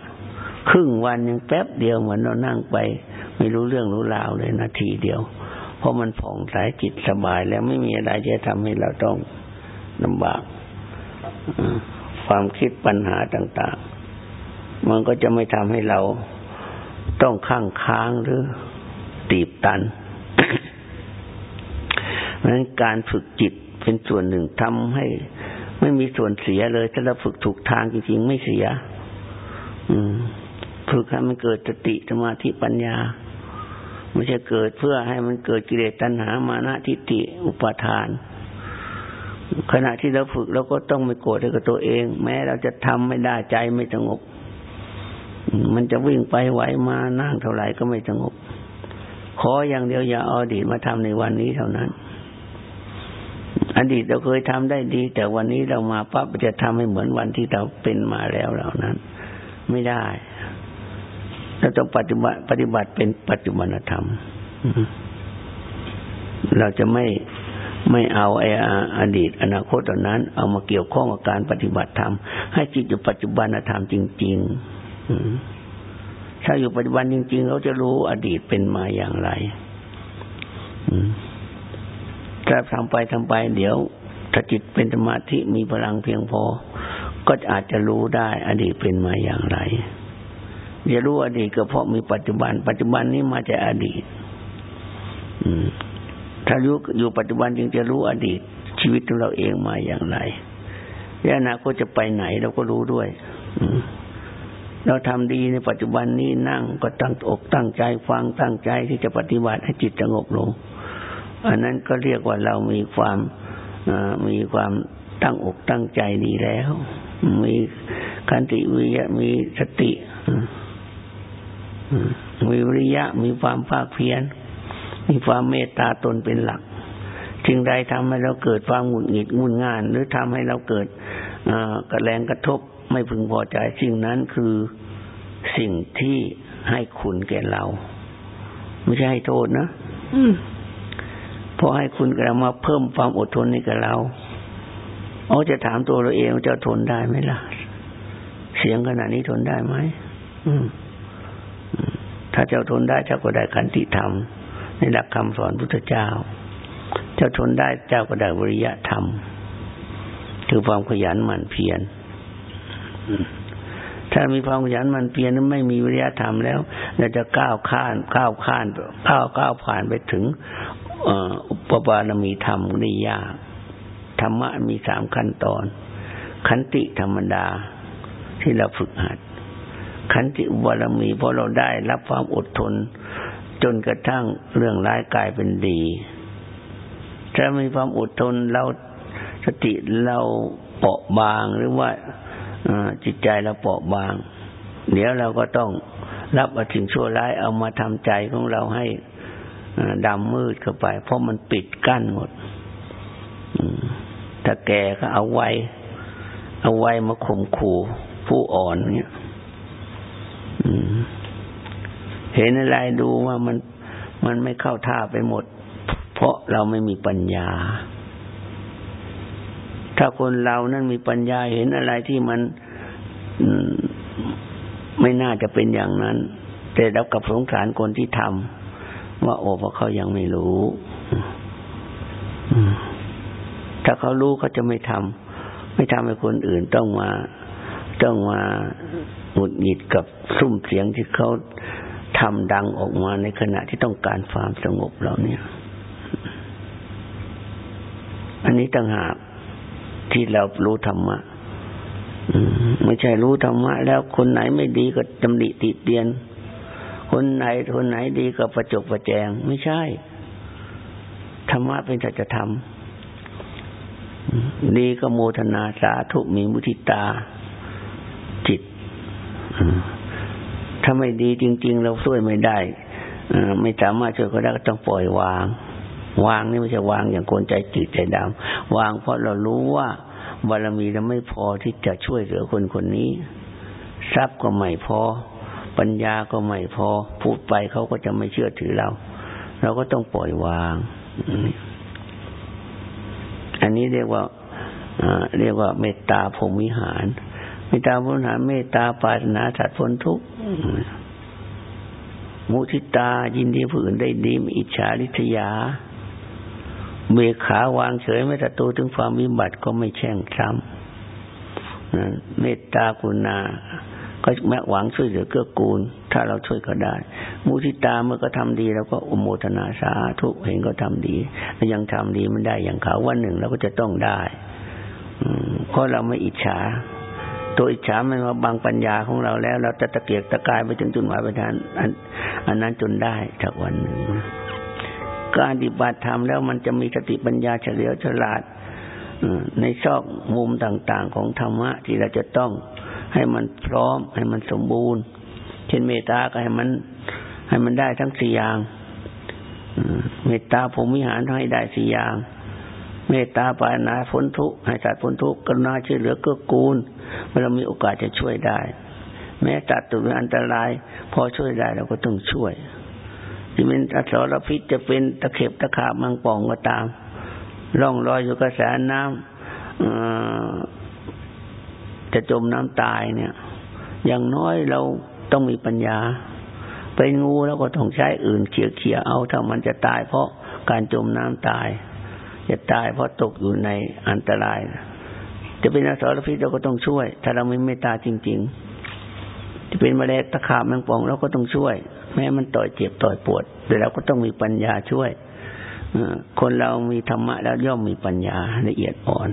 ครึ่งวันยังแป๊บเดียวเหมือนเรานั่งไป ไม่รู้เรื่องรู้ราวเลยนาทีเดียว ราะมันผ่องใสจิตสบายแล้วไม่มีอะไรจะทำให้เราต้องลำบากความคิดปัญหาต่าง ๆ มันก็จะไม่ทำให้เราต้องข้างค้างหรือตีบตันเพราะฉะนั้นการฝึกจิตเป็นส่วนหนึ่งทำให้ ไม่มีส่วนเสียเลย ถ้าเราฝึกถูกทางจริงๆไม่เสีย อืมฝึกให้มันเกิดสติสมาธิปัญญา ไม่ใช่เกิดเพื่อให้มันเกิดกิเลสตัณหามานะทิฏฐิอุปาทาน ขณะที่เราฝึกเราก็ต้องไม่โกรธกับตัวเอง แม้เราจะทำไม่ได้ใจไม่สงบ มันจะวิ่งไปไหวมานั่งเท่าไหร่ก็ไม่สงบ ขออย่างเดียวอย่าเอาอดีตมาทำในวันนี้เท่านั้น อดีตเราเคยทำได้ดี แต่วันนี้เรามาปั๊บจะทำให้เหมือนวันที่เราเป็นมาแล้วเหล่านั้น ไม่ได้ เราต้องปฏิบัติปฏิบัติเป็นปัจจุบันธรรม เราจะไม่ไม่เอาไอ้อดีต อนาคตตอนนั้น เอามาเกี่ยวข้องกับการปฏิบัติธรรม ให้จิตอยู่ปัจจุบันธรรมจริง ๆ ถ้าอยู่ปัจจุบันจริง ๆ เขาจะรู้อดีตเป็นมาอย่างไรถ้าทำไปทำไป เดี๋ยวถ้าจิตเป็นสมาธิมีพลังเพียงพอ ก็อาจจะรู้ได้อดีตเป็นมาอย่างไร จะรู้อดีตก็เพราะมีปัจจุบัน ปัจจุบันนี้มาจากอดีตถ้ายู่อยู่ปัจจุบันจึงจะรู้อดีต ชีวิตของเราเองมาอย่างไรและอนาคตจะไปไหนเราก็รู้ด้วยเราทำดีในปัจจุบันนี้นั่งก็ตั้งอกตั้งใจฟังตั้งใจที่จะปฏิบัติให้จิตสงบลง อันนั้นก็เรียกว่าเรามีความมีความตั้งอกตั้งใจดีแล้ว มีคันติวิยะมีสติ มีวิริยะ มีความภาคเพียร มีความเมตตาตนเป็นหลักสิ่งใดทำให้เราเกิดความหงุดหงิดงุนง่าน หรือทำให้เราเกิดกระแรงกระทบไม่พึงพอใจสิ่งนั้นคือสิ่งที่ให้คุณแก่เรา ไม่ใช่ให้โทษนะพอให้คุณกับเรามาเพิ่มความอดทนในกับเราเอาจะถามตัวเราเองจะทนได้ไหมล่ะ เสียงขนาดนี้ทนได้ไหม ถ้าเจ้าทนได้เจ้าก็ได้ขันติธรรม ในหลักคำสอนพุทธเจ้า เจ้าทนได้เจ้าก็ได้วิริยะธรรม คือความขยันหมั่นเพียรถ้ามีความขยันหมั่นเพียรนั้นไม่มีวิริยะธรรมแล้วเราจะก้าวข้านก้าวข้านก้าวก้าวผ่านไปถึงอุปบาลมีธรรมได้ยากธรรมะมีสามขั้นตอน ขันติธรรมดาที่เราฝึกหัด ขันติอุบารมีเพราะเราได้รับความอดทน จนกระทั่งเรื่องร้ายกลายเป็นดี ถ้ามีความอดทนเราสติเราเปราะบางหรือว่าจิตใจเราเปราะบาง เดี๋ยวเราก็ต้องรับเอาสิ่งชั่วร้ายเอามาทำใจของเราให้ดำมืดเข้าไป เพราะมันปิดกั้นหมดถ้าแก่ก็เอาไว้ เอาไว้มาข่มขู่ผู้อ่อนเนี่ย เห็นอะไรดูว่ามันมันไม่เข้าท่าไปหมด เพราะเราไม่มีปัญญา ถ้าคนเรานั้นมีปัญญาเห็นอะไรที่มันไม่น่าจะเป็นอย่างนั้น แต่เรากับสงสารคนที่ทำว่าโอ้เพราะเขายังไม่รู้ถ้าเขารู้เขาจะไม่ทำไม่ทำให้คนอื่นต้องมาต้องมา หงุดหงิดกับซุ้มเสียงที่เขาทำดังออกมาในขณะที่ต้องการความสงบเราเนี่ย อันนี้ต่างหากที่เรารู้ธรรมะไม่ใช่รู้ธรรมะ แล้วคนไหนไม่ดีก็ตำหนิติเตียน คนไหนคนไหนดีก็ประจบประแจง ไม่ใช่ ธรรมะเป็นสัจธรรม ดีก็โมทนาสาธุมีมุทิตา ถ้าไม่ดีจริง ๆ เราช่วยไม่ได้ไม่สามารถช่วยเขาได้ก็ต้องปล่อยวาง วางนี่ไม่ใช่วางอย่างคนใจจืดใจดำวางเพราะเรารู้ว่าบารมีเราไม่พอที่จะช่วยเหลือคนคนนี้ ทรัพย์ก็ไม่พอ ปัญญาก็ไม่พอ พูดไปเขาก็จะไม่เชื่อถือเรา เราก็ต้องปล่อยวาง อันนี้เรียกว่าเรียกว่าเมตตาพรหมวิหาร มตตาพรหมวิหาเมตตาปรารถนาสัตว์พ้นทุกข์มุทิตายินดีผู้อื่นได้ดีมอิจฉาริษยา เบขาวางเฉยไม่ตะตูถึงความวิบัติก็ไม่แช่งซ้ำเมตตากุณา ก็แม้หวังช่วยเหลือเกื้อกูล ถ้าเราช่วยก็ได้ มุทิตาเมื่อก็ทำดีแล้วก็อุโมทนาสาธุเห็นก็ทำดียังทำดีมันได้อย่างเขาวันหนึ่งเราก็จะต้องได้เพราะเราไม่อิจฉา ตัวอิจฉามันมาบังปัญญาของเราแล้ว เราจะตะเกียกตะกายไปถึงจุดหมายปลายทางอันนั้นจนได้จากวันหนึ่งการปฏิบัติธรรมแล้วมันจะมีสติปัญญาเฉลียวฉลาดในซอกมุมต่างๆของธรรมะ ที่เราจะต้องให้มันพร้อม ให้มันสมบูรณ์ เช่นเมตตาก็ให้มัน ให้มันได้ทั้งสี่อย่างเมตตาผมวิหารให้ได้สี่อย่าง เมตตาปานาพ้นทุกข์ให้สัตว์พ้นทุกข์กรุณาช่วยเหลือเกื้อกูลเมื่อเรามีโอกาสจะช่วยได้ แม้ตัดตัวอันตราย พอช่วยได้เราก็ต้องช่วยจะเป็นอสรพิษจะเป็นตะเข็บตะขาบมังป่องก็ตามร่องรอยอยู่กระแสน้ำจะจมน้ำตายเนี่ย อย่างน้อยเราต้องมีปัญญา เป็นงูแล้วก็ต้องใช้อื่นเขี่ยเขี่ยเอาถ้ามันจะตายเพราะการจมน้ำตาย จะตายเพราะตกอยู่ในอันตราย จะเป็นอสรพิษเราก็ต้องช่วย ถ้าเราไม่เมตตาจริง ๆ จะเป็นมะเร็งตะขาบแมงป่องเราก็ต้องช่วย แม้มันต่อยเจ็บต่อยปวด แต่เราก็ต้องมีปัญญาช่วยคนเรามีธรรมะแล้วย่อมมีปัญญาละเอียดอ่อน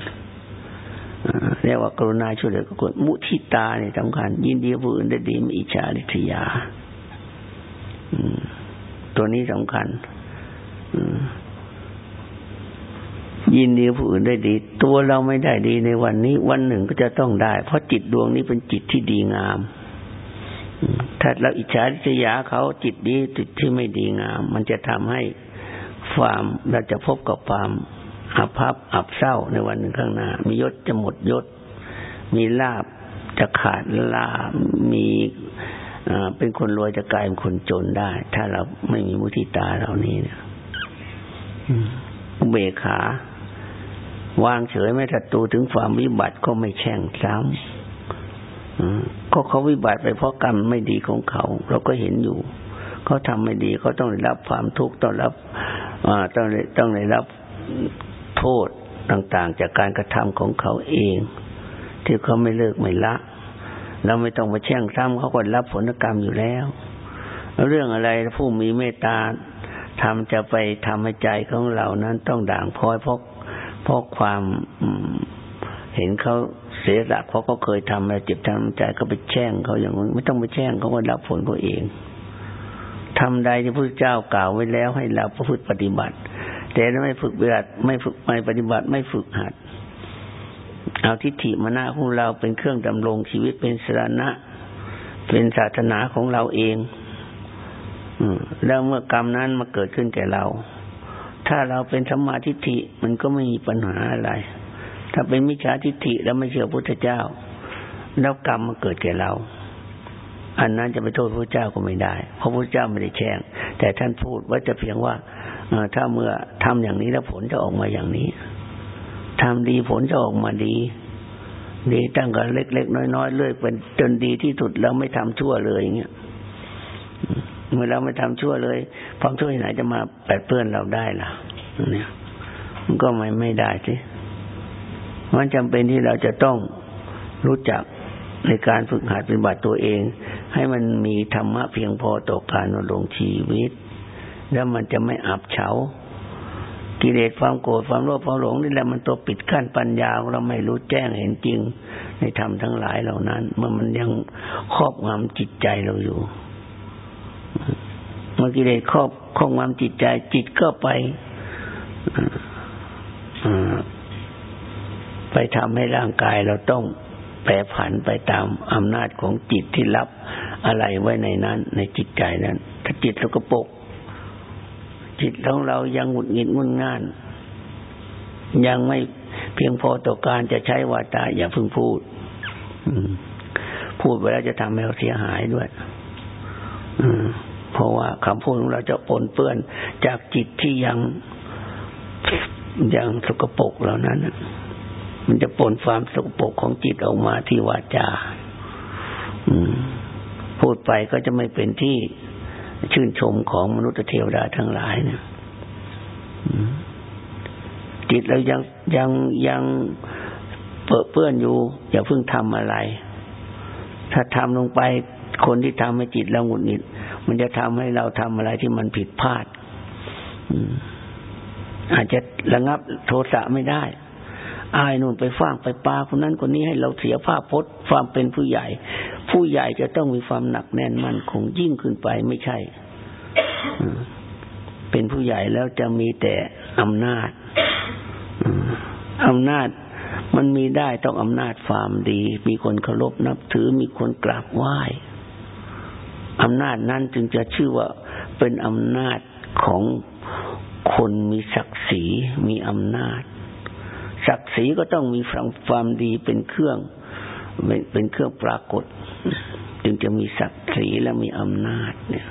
เรียกว่ากรุณาช่วยเหลือก็คนมุทิตาเนี่ยสำคัญ ยินดีผู้อื่นได้ดีม่อิจฉาริษยาตัวนี้สำคัญ ยินดีผู้อื่นได้ดี ตัวเราไม่ได้ดีในวันนี้ วันหนึ่งก็จะต้องได้ เพราะจิตดวงนี้เป็นจิตที่ดีงาม ถ้าเราอิจฉาริษยาเขาจิตดีจิตที่ไม่ดีงาม มันจะทำให้ความเราจะพบกับความอับพับอับเศร้าในวันหนึ่งข้างหน้า มียศจะหมดยศ มีลาบจะขาดลาบมีเป็นคนรวยจะกลายเป็นคนจนได้ ถ้าเราไม่มีมุทิตาเหล่านี้เนี่ยเบขา วางเฉยไม่ศัตรูถึงความวิบัติก็ไม่แช่งซ้ำก็เขาวิบัติไปเพราะกรรมไม่ดีของเขา เราก็เห็นอยู่ เขาทำไม่ดีเขาต้องได้รับความทุกข์ต้องรับต้องต้องได้รับโทษต่างๆ จากการกระทำของเขาเอง ที่เขาไม่เลิกไม่ละ เราไม่ต้องมาแช่งซ้ำเขาก็รับผลกรรมอยู่แล้ว เรื่องอะไรผู้มีเมตตาทำจะไปทำให้ใจของเรานั้นต้องด่างพร้อยเพราะ เพราะความเห็นเขาเสียหลักเพราะเขาเคยทำอะไรเจ็บทางใจเขาไปแช่งเขาอย่างนั้นไม่ต้องไปแช่งเขาก็รับผลเขาเองทำใดที่พระเจ้ากล่าวไว้แล้วให้เราประพฤติปฏิบัติ แต่ไม่ฝึกปฏิบัติไม่ฝึกไม่ปฏิบัติ ไม่ฝึกหัด เอาทิฏฐิมานะของเราเป็นเครื่องดำรงชีวิตเป็นสาระเป็นศาสนาของเราเองแล้วเมื่อกรรมนั้นมาเกิดขึ้นแก่เรา ถ้าเราเป็นสมาธิิมันก็ไม่มีปัญหาอะไร ถ้าเป็นมิจฉาทิฏฐิแล้วไม่เชื่อพุทธเจ้า แล้วกรรมมาเกิดแก่เรา อันนั้นจะไปโทษพระเจ้าก็ไม่ได้ เพราะพระเจ้าไม่ได้แช่ง แต่ท่านพูดว่าจะเพียงว่าถ้าเมื่อทำอย่างนี้แล้วผลจะออกมาอย่างนี้ทำดีผลจะออกมาดี ดีตั้งแต่เล็กๆน้อยๆเรื่อยเป็นจนดีที่สุดแล้วไม่ทำชั่วเลยอย่างเงี้ย เมื่อเราไม่ทำชั่วเลย ความชั่วไหนจะมาแปดเปื้อนเราได้ล่ะ เนี่ย มันก็ไม่ไม่ได้สิมันจำเป็นที่เราจะต้องรู้จักในการฝึกหัดปฏิบัติตัวเอง ให้มันมีธรรมะเพียงพอต่อการดำรงชีวิต แล้วมันจะไม่อับเฉากิเลสความโกรธความโลภความหลงนี่แหละมันตัวปิดกั้นปัญญาเราไม่รู้แจ้งเห็นจริงในธรรมทั้งหลายเหล่านั้น เมื่อมันยังครอบงำจิตใจเราอยู่ มื่อกิเลสครอบครอบงำจิตใจ จิตก็ไปไปทำให้ร่างกายเราต้องแปรผันไปตามอำนาจของจิตที่รับอะไรไว้ในนั้น ในจิตใจนั้น ถ้าจิตเราก็ปก จิตของเรายังหงุดหงิดงุนง่าน ยังไม่เพียงพอต่อการจะใช้วาจาอย่าเพิ่งพูดพูดไปแล้วจะทำให้เราเสียหายด้วย เพราะว่าคำพูดของเราจะปนเปื้อนจากจิตที่ยังย่างสกปรกเหล่านั้น มันจะปนความสกปรกของจิตออกมาที่วาจาพูดไปก็จะไม่เป็นที่ชื่นชมของมนุษย์เทวดาทั้งหลายนี่ยจิตเรายังยังยังเปื้อเปื้อนอยู่ อย่าเพิ่งทำอะไร ถ้าทำลงไปคนที่ทำให้จิตเราหงุดหงิด มันจะทำให้เราทำอะไรที่มันผิดพลาดอาจจะระงับโทสะไม่ได้อายนู่นไปฟังไปปาคนนั้นคนนี้ให้เราเสียภาพพจน์ความเป็นผู้ใหญ่ ผู้ใหญ่จะต้องมีความหนักแน่นมั่นคงยิ่งขึ้นไปไม่ใช่ เป็นผู้ใหญ่แล้วจะมีแต่อำนาจอำนาจมันมีได้ต้องอำนาจความดี มีคนเคารพนับถือมีคนกราบไหว้ อำนาจนั้นจึงจะชื่อว่าเป็นอำนาจของคนมีศักดิ์ศรีมีอำนาจ ศักดิ์ศรีก็ต้องมีความดีเป็นเครื่องเป็นเครื่องปรากฏ จึงจะมีศักดิ์ศรีและมีอำนาจเนี่ย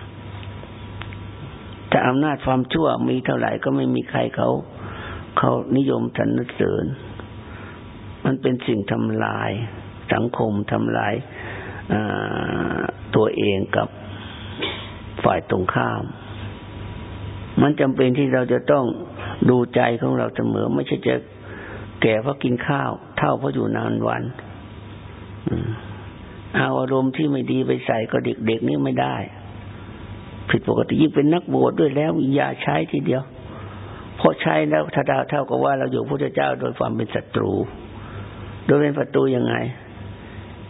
แต่อำนาจความชั่วมีเท่าไหร่ก็ไม่มีใครเขา เขานิยมสรรเสริญ มันเป็นสิ่งทำลายสังคมทำลายตัวเองกับ ฝ่ายตรงข้าม มันจำเป็นที่เราจะต้องดูใจของเราเสมอ ไม่ใช่จะแก่เพราะกินข้าว เท่าเพราะอยู่นานวันเอาอารมณ์ที่ไม่ดีไปใส่ก็เด็กๆนี่ไม่ได้ ผิดปกติยิ่งเป็นนักบวชดด้วยแล้วอย่าใช้ทีเดียว เพราะใช้แล้วถ้าดาวเท่ากับว่าเราอยู่พระเจ้าโดยความเป็นศัตรู โดยเป็นศัตรูยังไง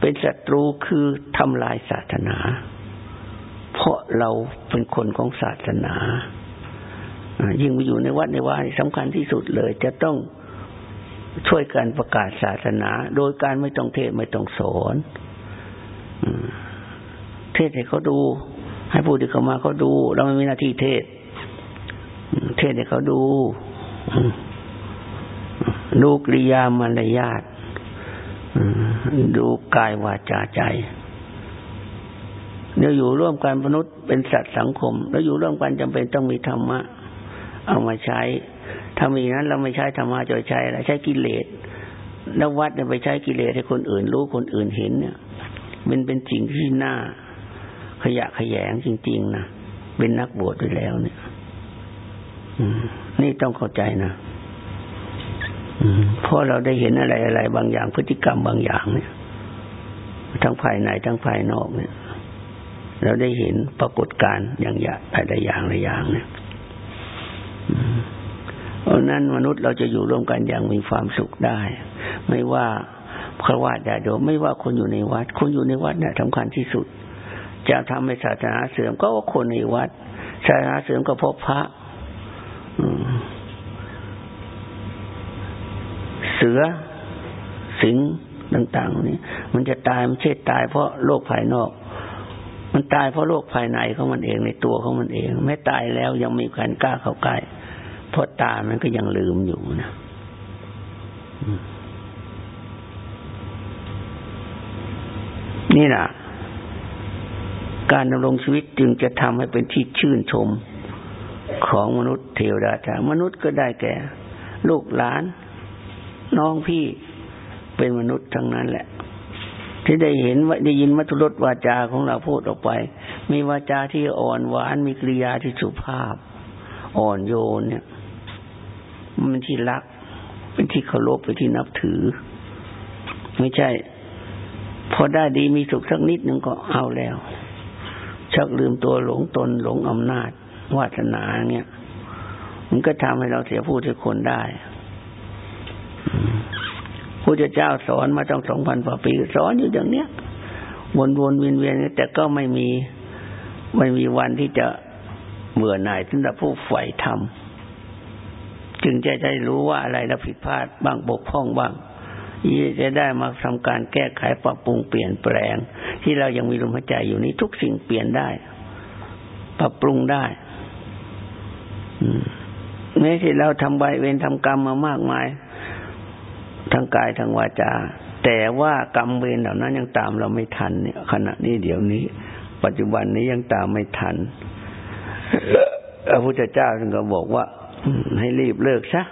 เป็นศัตรูคือทำลายศาสนา เพราะเราเป็นคนของศาสนายิ่งมาอยู่ในวัดในวาสำคัญที่สุดเลย จะต้องช่วยกันประกาศศาสนา โดยการไม่ต้องเทศไม่ต้องสอนเทศให้เขาดู ให้ผู้ที่เขามาเขาดู เราไม่มีหน้าที่เทศ เทศให้เขาดู ดูกริยามารยาทดูกายวาจาใจ เราอยู่ร่วมกันมนุษย์เป็นสัตว์สังคม แล้วอยู่ร่วมกันจำเป็นต้องมีธรรมะ เอามาใช้ ถ้ามีนั้นเราไม่ใช้ธรรมะจะใช้อะไรใช้กิเลสแล้ววัดเนี่ยไปใช้กิเลสให้คนอื่นรู้คนอื่นเห็นเนี่ย มันเป็นสิ่งที่น่าขยะขยงจริง ๆนะเป็นนักบวชด้วยแล้วเนี่ยนี่ต้องเข้าใจนะเพราะเราได้เห็นอะไรอะไรบางอย่างพฤติกรรมบางอย่างเนี่ย ทั้งภายในทั้งภายนอกเนี่ย เราได้เห็นปรากฏการณ์อย่างอย่างหลายอย่างหลายอย่างเนี่ยเพราะนั้นมนุษย์เราจะอยู่ร่วมกันอย่างมีความสุขได้ ไม่ว่าพระวาดญาโยมไม่ว่าคนอยู่ในวัด คนอยู่ในวัดเนี่ยสำคัญที่สุด จะทำให้ศาสนาเสื่อมก็คนในวัด ศาสนาเสื่อมก็เพราะพระเสือสิงต่าง ๆ นี่มันจะตายมันเช่ตายเพราะโรคภายนอก มันตายเพราะโรคภายในของมันเองในตัวของมันเอง ไม่ตายแล้วยังมีการกล้าเข้าใกล้เพราะตามันก็ยังลืมอยู่นะนี่แหละการดำรงชีวิตจึงจะทำให้เป็นที่ชื่นชมของมนุษย์เทวดาจามนุษย์ก็ได้แก่ ลูกหลาน น้องพี่เป็นมนุษย์ทั้งนั้นแหละ ที่ได้เห็นว่าได้ยินมัทุรสวาจาของเราพูดออกไป มีวาจาที่อ่อนหวานมีกริยาที่สุภาพ อ่อนโยนเนี่ย มันที่รัก เป็นที่เคารพเป็นที่นับถือ ไม่ใช่ พอได้ดีมีสุขสักนิดหนึ่งก็เอาแล้ว ชักลืมตัวหลงตนหลงอำนาจวาสนาเนี่ยมันก็ทำให้เราเสียผู้ทุกคนได้ พระเจ้าสอนมาตั้งสองพันกว่าปี สอนอยู่อย่างเนี้ยวนวนเวียนเวียนแต่ก็ไม่มีไม่มีวันที่จะเบื่อหน่ายสำหรับผู้ใฝ่ธรรมจึงจะได้รู้ว่าอะไรเราผิดพลาดบ้างบกพร่องบ้างจะได้มาทำการแก้ไขปรับปรุงเปลี่ยนแปลง ที่เรายังมีลมหายใจอยู่นี้ทุกสิ่งเปลี่ยนได้ ปรับปรุงได้แม้ที่เราทำใบเวรทำกรรมมามากมาย ทั้งกายทั้งวาจา แต่ว่ากรรมเวรเหล่านั้นยังตามเราไม่ทันเนี่ยขณะนี้เดี๋ยวนี้ ปัจจุบันนี้ยังตามไม่ทันพระพุทธเจ้าท่านก็บอกว่าให้รีบเลิกซะ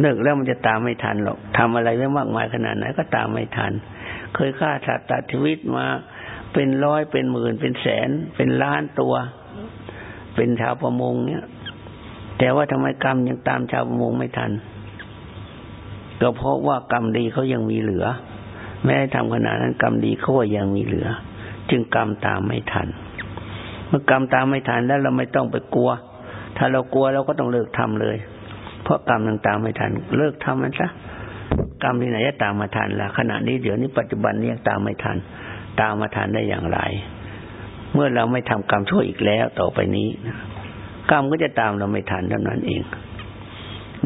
เลิกแล้วมันจะตามไม่ทันหรอกทำอะไรไม่มากมายขนาดไหนก็ตามไม่ทัน เคยฆ่าสัตว์ตัดชีวิตมาเป็นร้อยเป็นหมื่นเป็นแสน เป็นล้านตัว เป็นชาวประมงเนี่ย แต่ว่าทำไมกรรมยังตามชาวประมงไม่ทัน ก็เพราะว่ากรรมดีเขายังมีเหลือแม้ทำขนาดนั้นกรรมดีเขาก็ยังมีเหลือ จึงกรรมตามไม่ทัน เมื่อกรรมตามไม่ทันแล้วเราไม่ต้องไปกลัว ถ้าเรากลัวเราก็ต้องเลิกทำเลย เพราะกรรมต่างๆไม่ทัน เลิกทำมันซะกรรมที่ไหนจะตามมาทันล่ะขณะนี้เดี๋ยวนี้ปัจจุบันนี้ยังตามไม่ทัน ตามมาทันได้อย่างไร เมื่อเราไม่ทำกรรมชั่วอีกแล้วต่อไปนี้ กรรมก็จะตามเราไม่ทันเท่านั้นเอง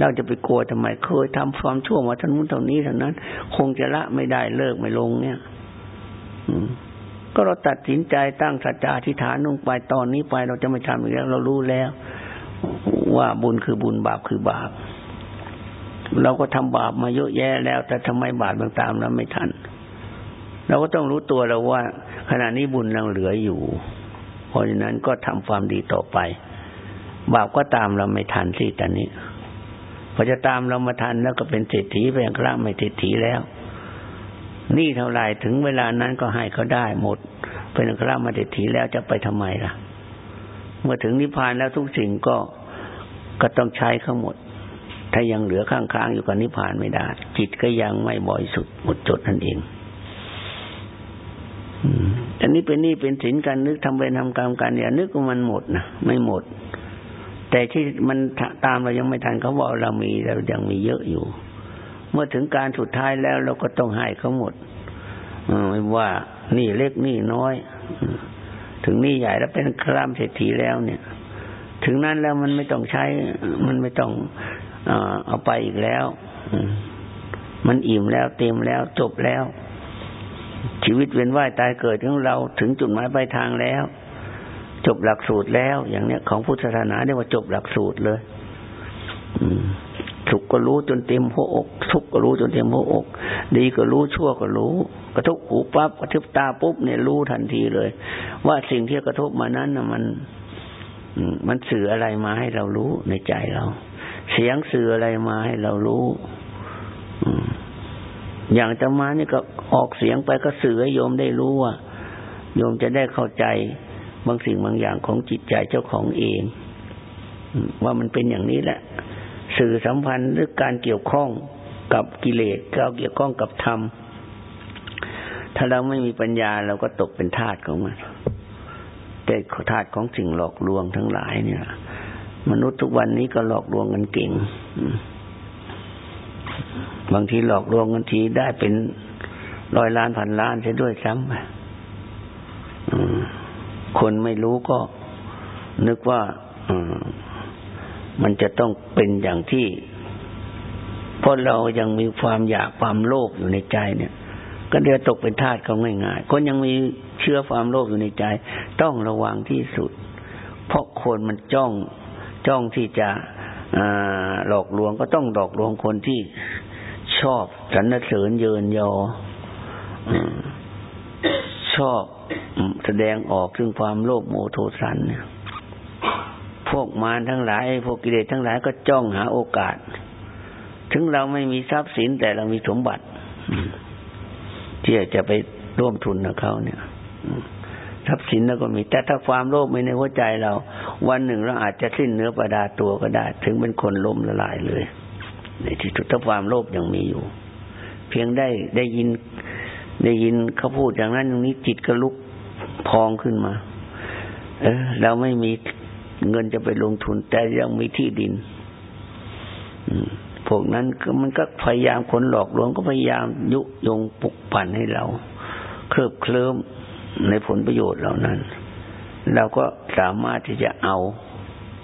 เราจะไปกลัวทำไมเคยทำความชั่วมาทั้งนู้นทั้งนี้เท่านั้น คงจะละไม่ได้เลิกไม่ลงเนี่ย อืมก็เราตัดสินใจตั้งสัจจะที่ฐานลงไปตอนนี้ไปเราจะไม่ทำอีกแล้ว เรารู้แล้ว ว่าบุญคือบุญบาปคือบาป เราก็ทำบาปมาเยอะแยะแล้ว แต่ทำไมบาปต่างๆเราไม่ทัน เราก็ต้องรู้ตัวเราว่า ขณะนี้บุญยังเหลืออยู่ เพราะฉะนั้นก็ทำความดีต่อไป บาปก็ตามเราไม่ทันสิตอนนี้ พอจะตามเรามาทันแล้วก็เป็นเศรษฐีเป็นคระไม่เศรษฐีแล้วนี่เท่าไรถึงเวลานั้นก็ให้เขาได้หมด เป็นคระมาเศรษฐีแล้วจะไปทำไมล่ะ เมื่อถึงนิพพานแล้วทุกสิ่งก็ก็ต้องใช้เขาหมด ถ้ายังเหลือข้างๆอยู่กับนิพพานไม่ได้ จิตก็ยังไม่บ่อยสุดหมดจดนั่นเองอันนี้เป็นนี่เป็นสินการนึกทำเวรทำกรรมกันอย่านึกว่ามันหมดนะไม่หมด แต่ที่มันตามเรายังไม่ทันเขาบอกเรามีเรายังมีเยอะอยู่ เมื่อถึงการสุดท้ายแล้วเราก็ต้องให้เขาหมดไม่ว่านี่เล็กนี่น้อย ถึงนี่ใหญ่แล้วเป็นครามเศรษฐีแล้วเนี่ย ถึงนั้นแล้วมันไม่ต้องใช้ มันไม่ต้องเอาไปอีกแล้วมันอิ่มแล้วเต็มแล้วจบแล้ว ชีวิตเวียนว่ายตายเกิดของเราถึงจุดหมายปลายทางแล้ว จบหลักสูตรแล้ว อย่างเนี้ยของพุทธศาสนาเรียกว่าจบหลักสูตรเลยสุขก็รู้จนเต็มหัวอก ทุกข์ก็รู้จนเต็มหัวอก ดีก็รู้ชั่วก็รู้ กระทบหูปั๊บกระทบตาปุ๊บเนี่ยรู้ทันทีเลย ว่าสิ่งที่กระทบมานั้นนะมันมันสื่ออะไรมาให้เรารู้ในใจเรา เสียงสื่ออะไรมาให้เรารู้อย่างจะมานี่ก็ออกเสียงไปก็สื่อให้โยมได้รู้ว่าโยมจะได้เข้าใจ บางสิ่งบางอย่างของจิตใจเจ้าของเอง ว่ามันเป็นอย่างนี้แหละ สื่อสัมพันธ์หรือการเกี่ยวข้องกับกิเลสเราเกี่ยวข้องกับธรรม ถ้าเราไม่มีปัญญาเราก็ตกเป็นทาสของมันแต่ทาสของสิ่งหลอกลวงทั้งหลายเนี่ย มนุษย์ทุกวันนี้ก็หลอกลวงกันเก่งบางทีหลอกลวงกันทีได้เป็นร้อยล้านพันล้านใช่ด้วยซ้ำไป คนไม่รู้ก็นึกว่ามันจะต้องเป็นอย่างที่เพราะเรายังมีความอยากความโลภอยู่ในใจเนี่ย ก็เดือตกเป็นทาสเขาง่ายๆคนยังมีเชื้อความโลภอยู่ในใจ ต้องระวังที่สุด เพราะคนมันจ้องจ้องที่จะหลอกลวงก็ต้องหลอกลวงคนที่ชอบสรรเสริญเยินยอชอบ แสดงออกถึงความโลภโมโทสันเนี่ยพวกมารทั้งหลาย พวกกิเลสทั้งหลายก็จ้องหาโอกาส ถึงเราไม่มีทรัพย์สินแต่เรามีสมบัติที่จะไปร่วมทุนกับเขาเนี่ยทรัพย์สินเราก็มี แต่ถ้าความโลภไม่ในหัวใจเรา วันหนึ่งเราอาจจะสิ้นเนื้อประดาตัวก็ได้ ถึงเป็นคนล้มละลายเลย ในที่สุดถ้าความโลภยังมีอยู่ เพียงได้ได้ยินได้ยินเขาพูดอย่างนั้นอย่างนี้จิตก็ลุก พองขึ้นมา เออเราไม่มีเงินจะไปลงทุน แต่ยังมีที่ดินพวกนั้นก็มันก็พยายามคนหลอกลวงก็พยายามยุยงปลุกปั่นให้เรา เคลิบเคลิ้มในผลประโยชน์เหล่านั้น เราก็สามารถที่จะเอา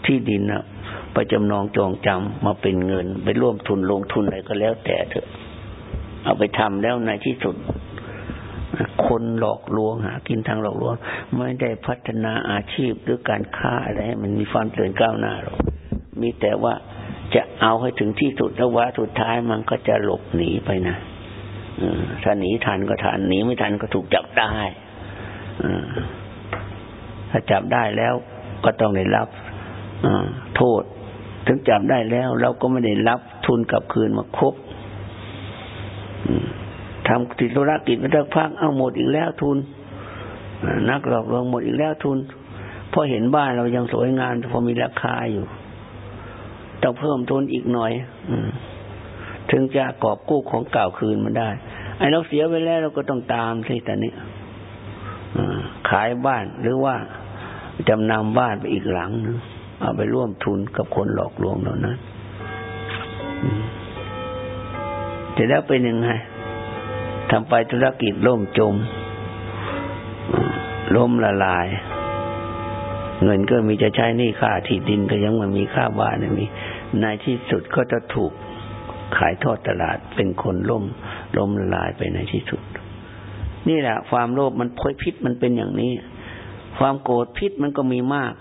ที่ดินนะไปจำนองจองจำมาเป็นเงิน ไปร่วมทุนลงทุนอะไรก็แล้วแต่เถอะ เอาไปทำแล้วในที่สุด คนหลอกลวงหากินทางหลอกลวง ไม่ได้พัฒนาอาชีพหรือการค้าอะไรให้มันมีความเจริญก้าวหน้าหรอกมีแต่ว่าจะเอาให้ถึงที่สุดแล้วว่าสุดท้ายมันก็จะหลบหนีไปนะถ้าหนีทันก็ทันหนีไม่ทันก็ถูกจับได้ถ้าจับได้แล้วก็ต้องได้รับโทษ ถึงจับได้แล้ว เราก็ไม่ได้รับทุนกลับคืนมาครบ ทำติดธุรกิจมาสักพักเอาหมดอีกแล้วทุน นักหลอกลวงหมดอีกแล้วทุนพอเห็นบ้านเรายังสวยงามพอมีราคาอยู่ต้องเพิ่มทุนอีกหน่อยอืถึงจะกอบกู้ของเก่าคืนมันได้ ไอ้เราเสียไปแล้วเราก็ต้องตามที่แต่นี้ขายบ้านหรือว่าจำนำบ้านไปอีกหลังนึงเอาไปร่วมทุนกับคนหลอกลวงเหล่านั้นจะแล้วเป็นยังไง ทำไปธุรกิจล่มจม ล้มละลาย เงินก็มีจะใช้นี่ค่าที่ดินก็ยังมันมีค่าบ้านมีในที่สุดก็จะถูกขายทอดตลาดเป็นคนล่มล้มละลายไปในที่สุด นี่แหละ ความโลภมันพอยพิษมันเป็นอย่างนี้ ความโกรธพิษมันก็มีมาก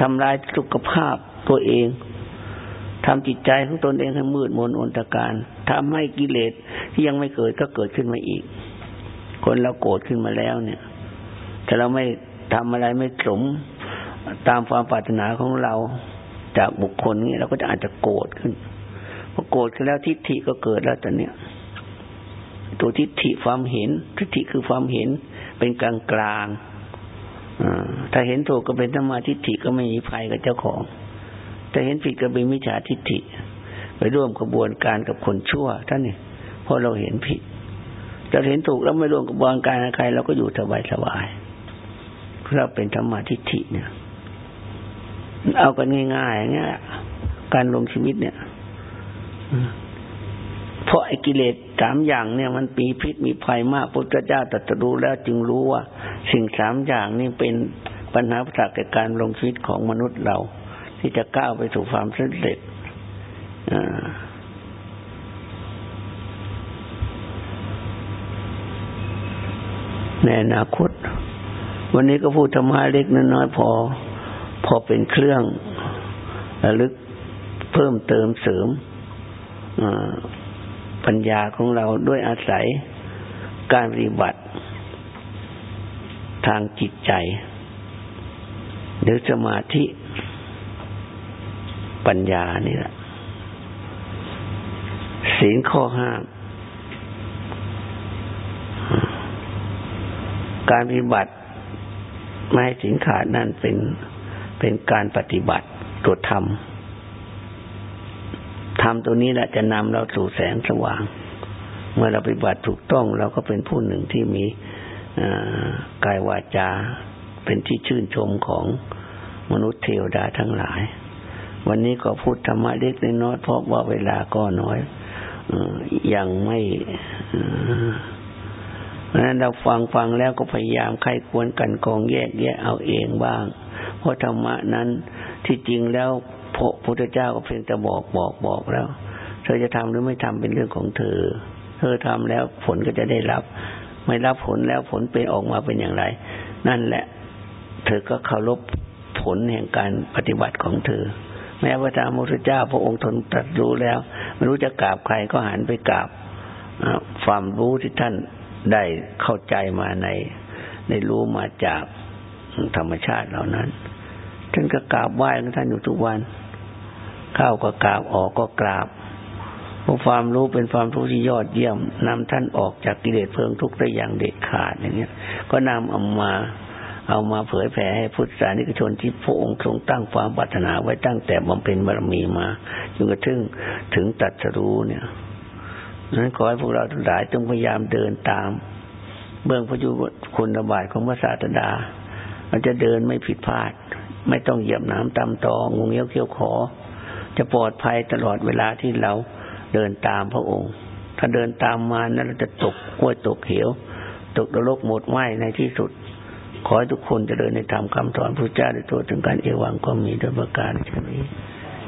ทำลายสุขภาพตัวเอง ทำจิตใจของตนเองให้มืดมนอนตการทำให้กิเลสที่ยังไม่เกิดก็เกิดขึ้นมาอีก คนเราโกรธขึ้นมาแล้วเนี่ยถ้าเราไม่ทำอะไรไม่สมตามความปรารถนาของเราจากบุคคลนี้เราก็จะอาจจะโกรธขึ้นพอโกรธขึ้นแล้วทิฏฐิก็เกิดแล้วแต่เนี้ยตัวทิฏฐิความเห็น ทิฏฐิคือความเห็นเป็นกลางกลางถ้าเห็นถูกก็เป็นธรรมาทิฏฐิก็ไม่มีภัยกับเจ้าของ แต่เห็นผิดก็เป็นมิจฉาทิฏฐิ ไปร่วมกระบวนการกับคนชั่วท่านนี่เพราะเราเห็นผิดจะเห็นถูกแล้วไม่ร่วมกระบวนการใครเราก็อยู่สบายสบายเราเป็นธรรมทิฏฐิเนี่ย เอากันง่ายๆอย่างเงี้ย การลงชีวิตเนี่ยเพราะไอ้กิเลสสามอย่างเนี่ยมันปีพิษมีภัยมากพุทธเจ้าตรัสรู้แล้วจึงรู้ว่า สิ่งสามอย่างนี่เป็นปัญหาประสาแก่การลงชีวิตของมนุษย์เรา ที่จะก้าวไปสู่ความสำเร็จในอนาคต วันนี้ก็พูดธรรมะเล็กน้อยพอ พอเป็นเครื่องระลึกเพิ่มเติมเสริมปัญญาของเราด้วยอาศัยการปฏิบัติทางจิตใจ หรือสมาธิ ปัญญานี่แหละศีลข้อห้ามการปฏิบัติไม่ให้สินขาดนั่นเป็นเป็นการปฏิบัติตัวธรรมธรรมตัวนี้แหละจะนำเราสู่แสงสว่าง เมื่อเราปฏิบัติถูกต้องเราก็เป็นผู้หนึ่งที่มีกายวาจา เป็นที่ชื่นชมของมนุษย์เทวดาทั้งหลาย วันนี้ก็พูดธรรมะเล็กน้อยเพราะว่าเวลาก็น้อยยังไม่เพราะนั้นเราฟังฟังแล้วก็พยายามใครควรกันกองแยกแยะเอาเองบ้าง เพราะธรรมะนั้นที่จริงแล้วพระพุทธเจ้าก็เพียงแต่บอกบอกบอกแล้ว เธอจะทำหรือไม่ทำเป็นเรื่องของเธอ เธอทำแล้วผลก็จะได้รับ ไม่รับผลแล้วผลเป็นออกมาเป็นอย่างไร นั่นแหละ เธอก็เคารพผลแห่งการปฏิบัติของเธอ แม้ว่าทางพระพุทธเจ้าพระองค์ทนตรัสรู้แล้วไม่รู้จะกราบใครก็หันไปกราบความรู้ที่ท่านได้เข้าใจมาในในรู้มาจากธรรมชาติเหล่านั้น ท่านก็กราบไหว้ท่านอยู่ทุกวัน เข้าก็กราบออกก็กราบเพราะความรู้เป็นความรู้ที่ยอดเยี่ยมนำท่านออกจากกิเลสเพลิงทุกข์ได้อย่างเด็ดขาดอย่างเงี้ย ก็นำเอามา เอามาเผยแผ่ให้พุทธศาสนิกชนที่พระองค์ทรงตั้งความปรารถนาไว้ตั้งแต่บำเพ็ญบารมีมาจนกระทั่งถึงตัดสรู้เนี่ยนั้นขอให้พวกเราทั้งหลายจงพยายามเดินตาม เบื้องพระยุคุณระบาดของพระศาสดา มันจะเดินไม่ผิดพลาด ไม่ต้องเหยียบน้ำตามตองงเงี้ยวเขี้ยวขอ จะปลอดภัยตลอดเวลาที่เราเดินตามพระองค์ ถ้าเดินตามมานั้นเราจะตกห้วยตกเหว ตกนรกหมดไหมในที่สุด ขอให้ทุกคนจะเดินในธรรมคำสอนพระเจ้าในตัวถึงการเอวังก็มีด้วยประการชนี้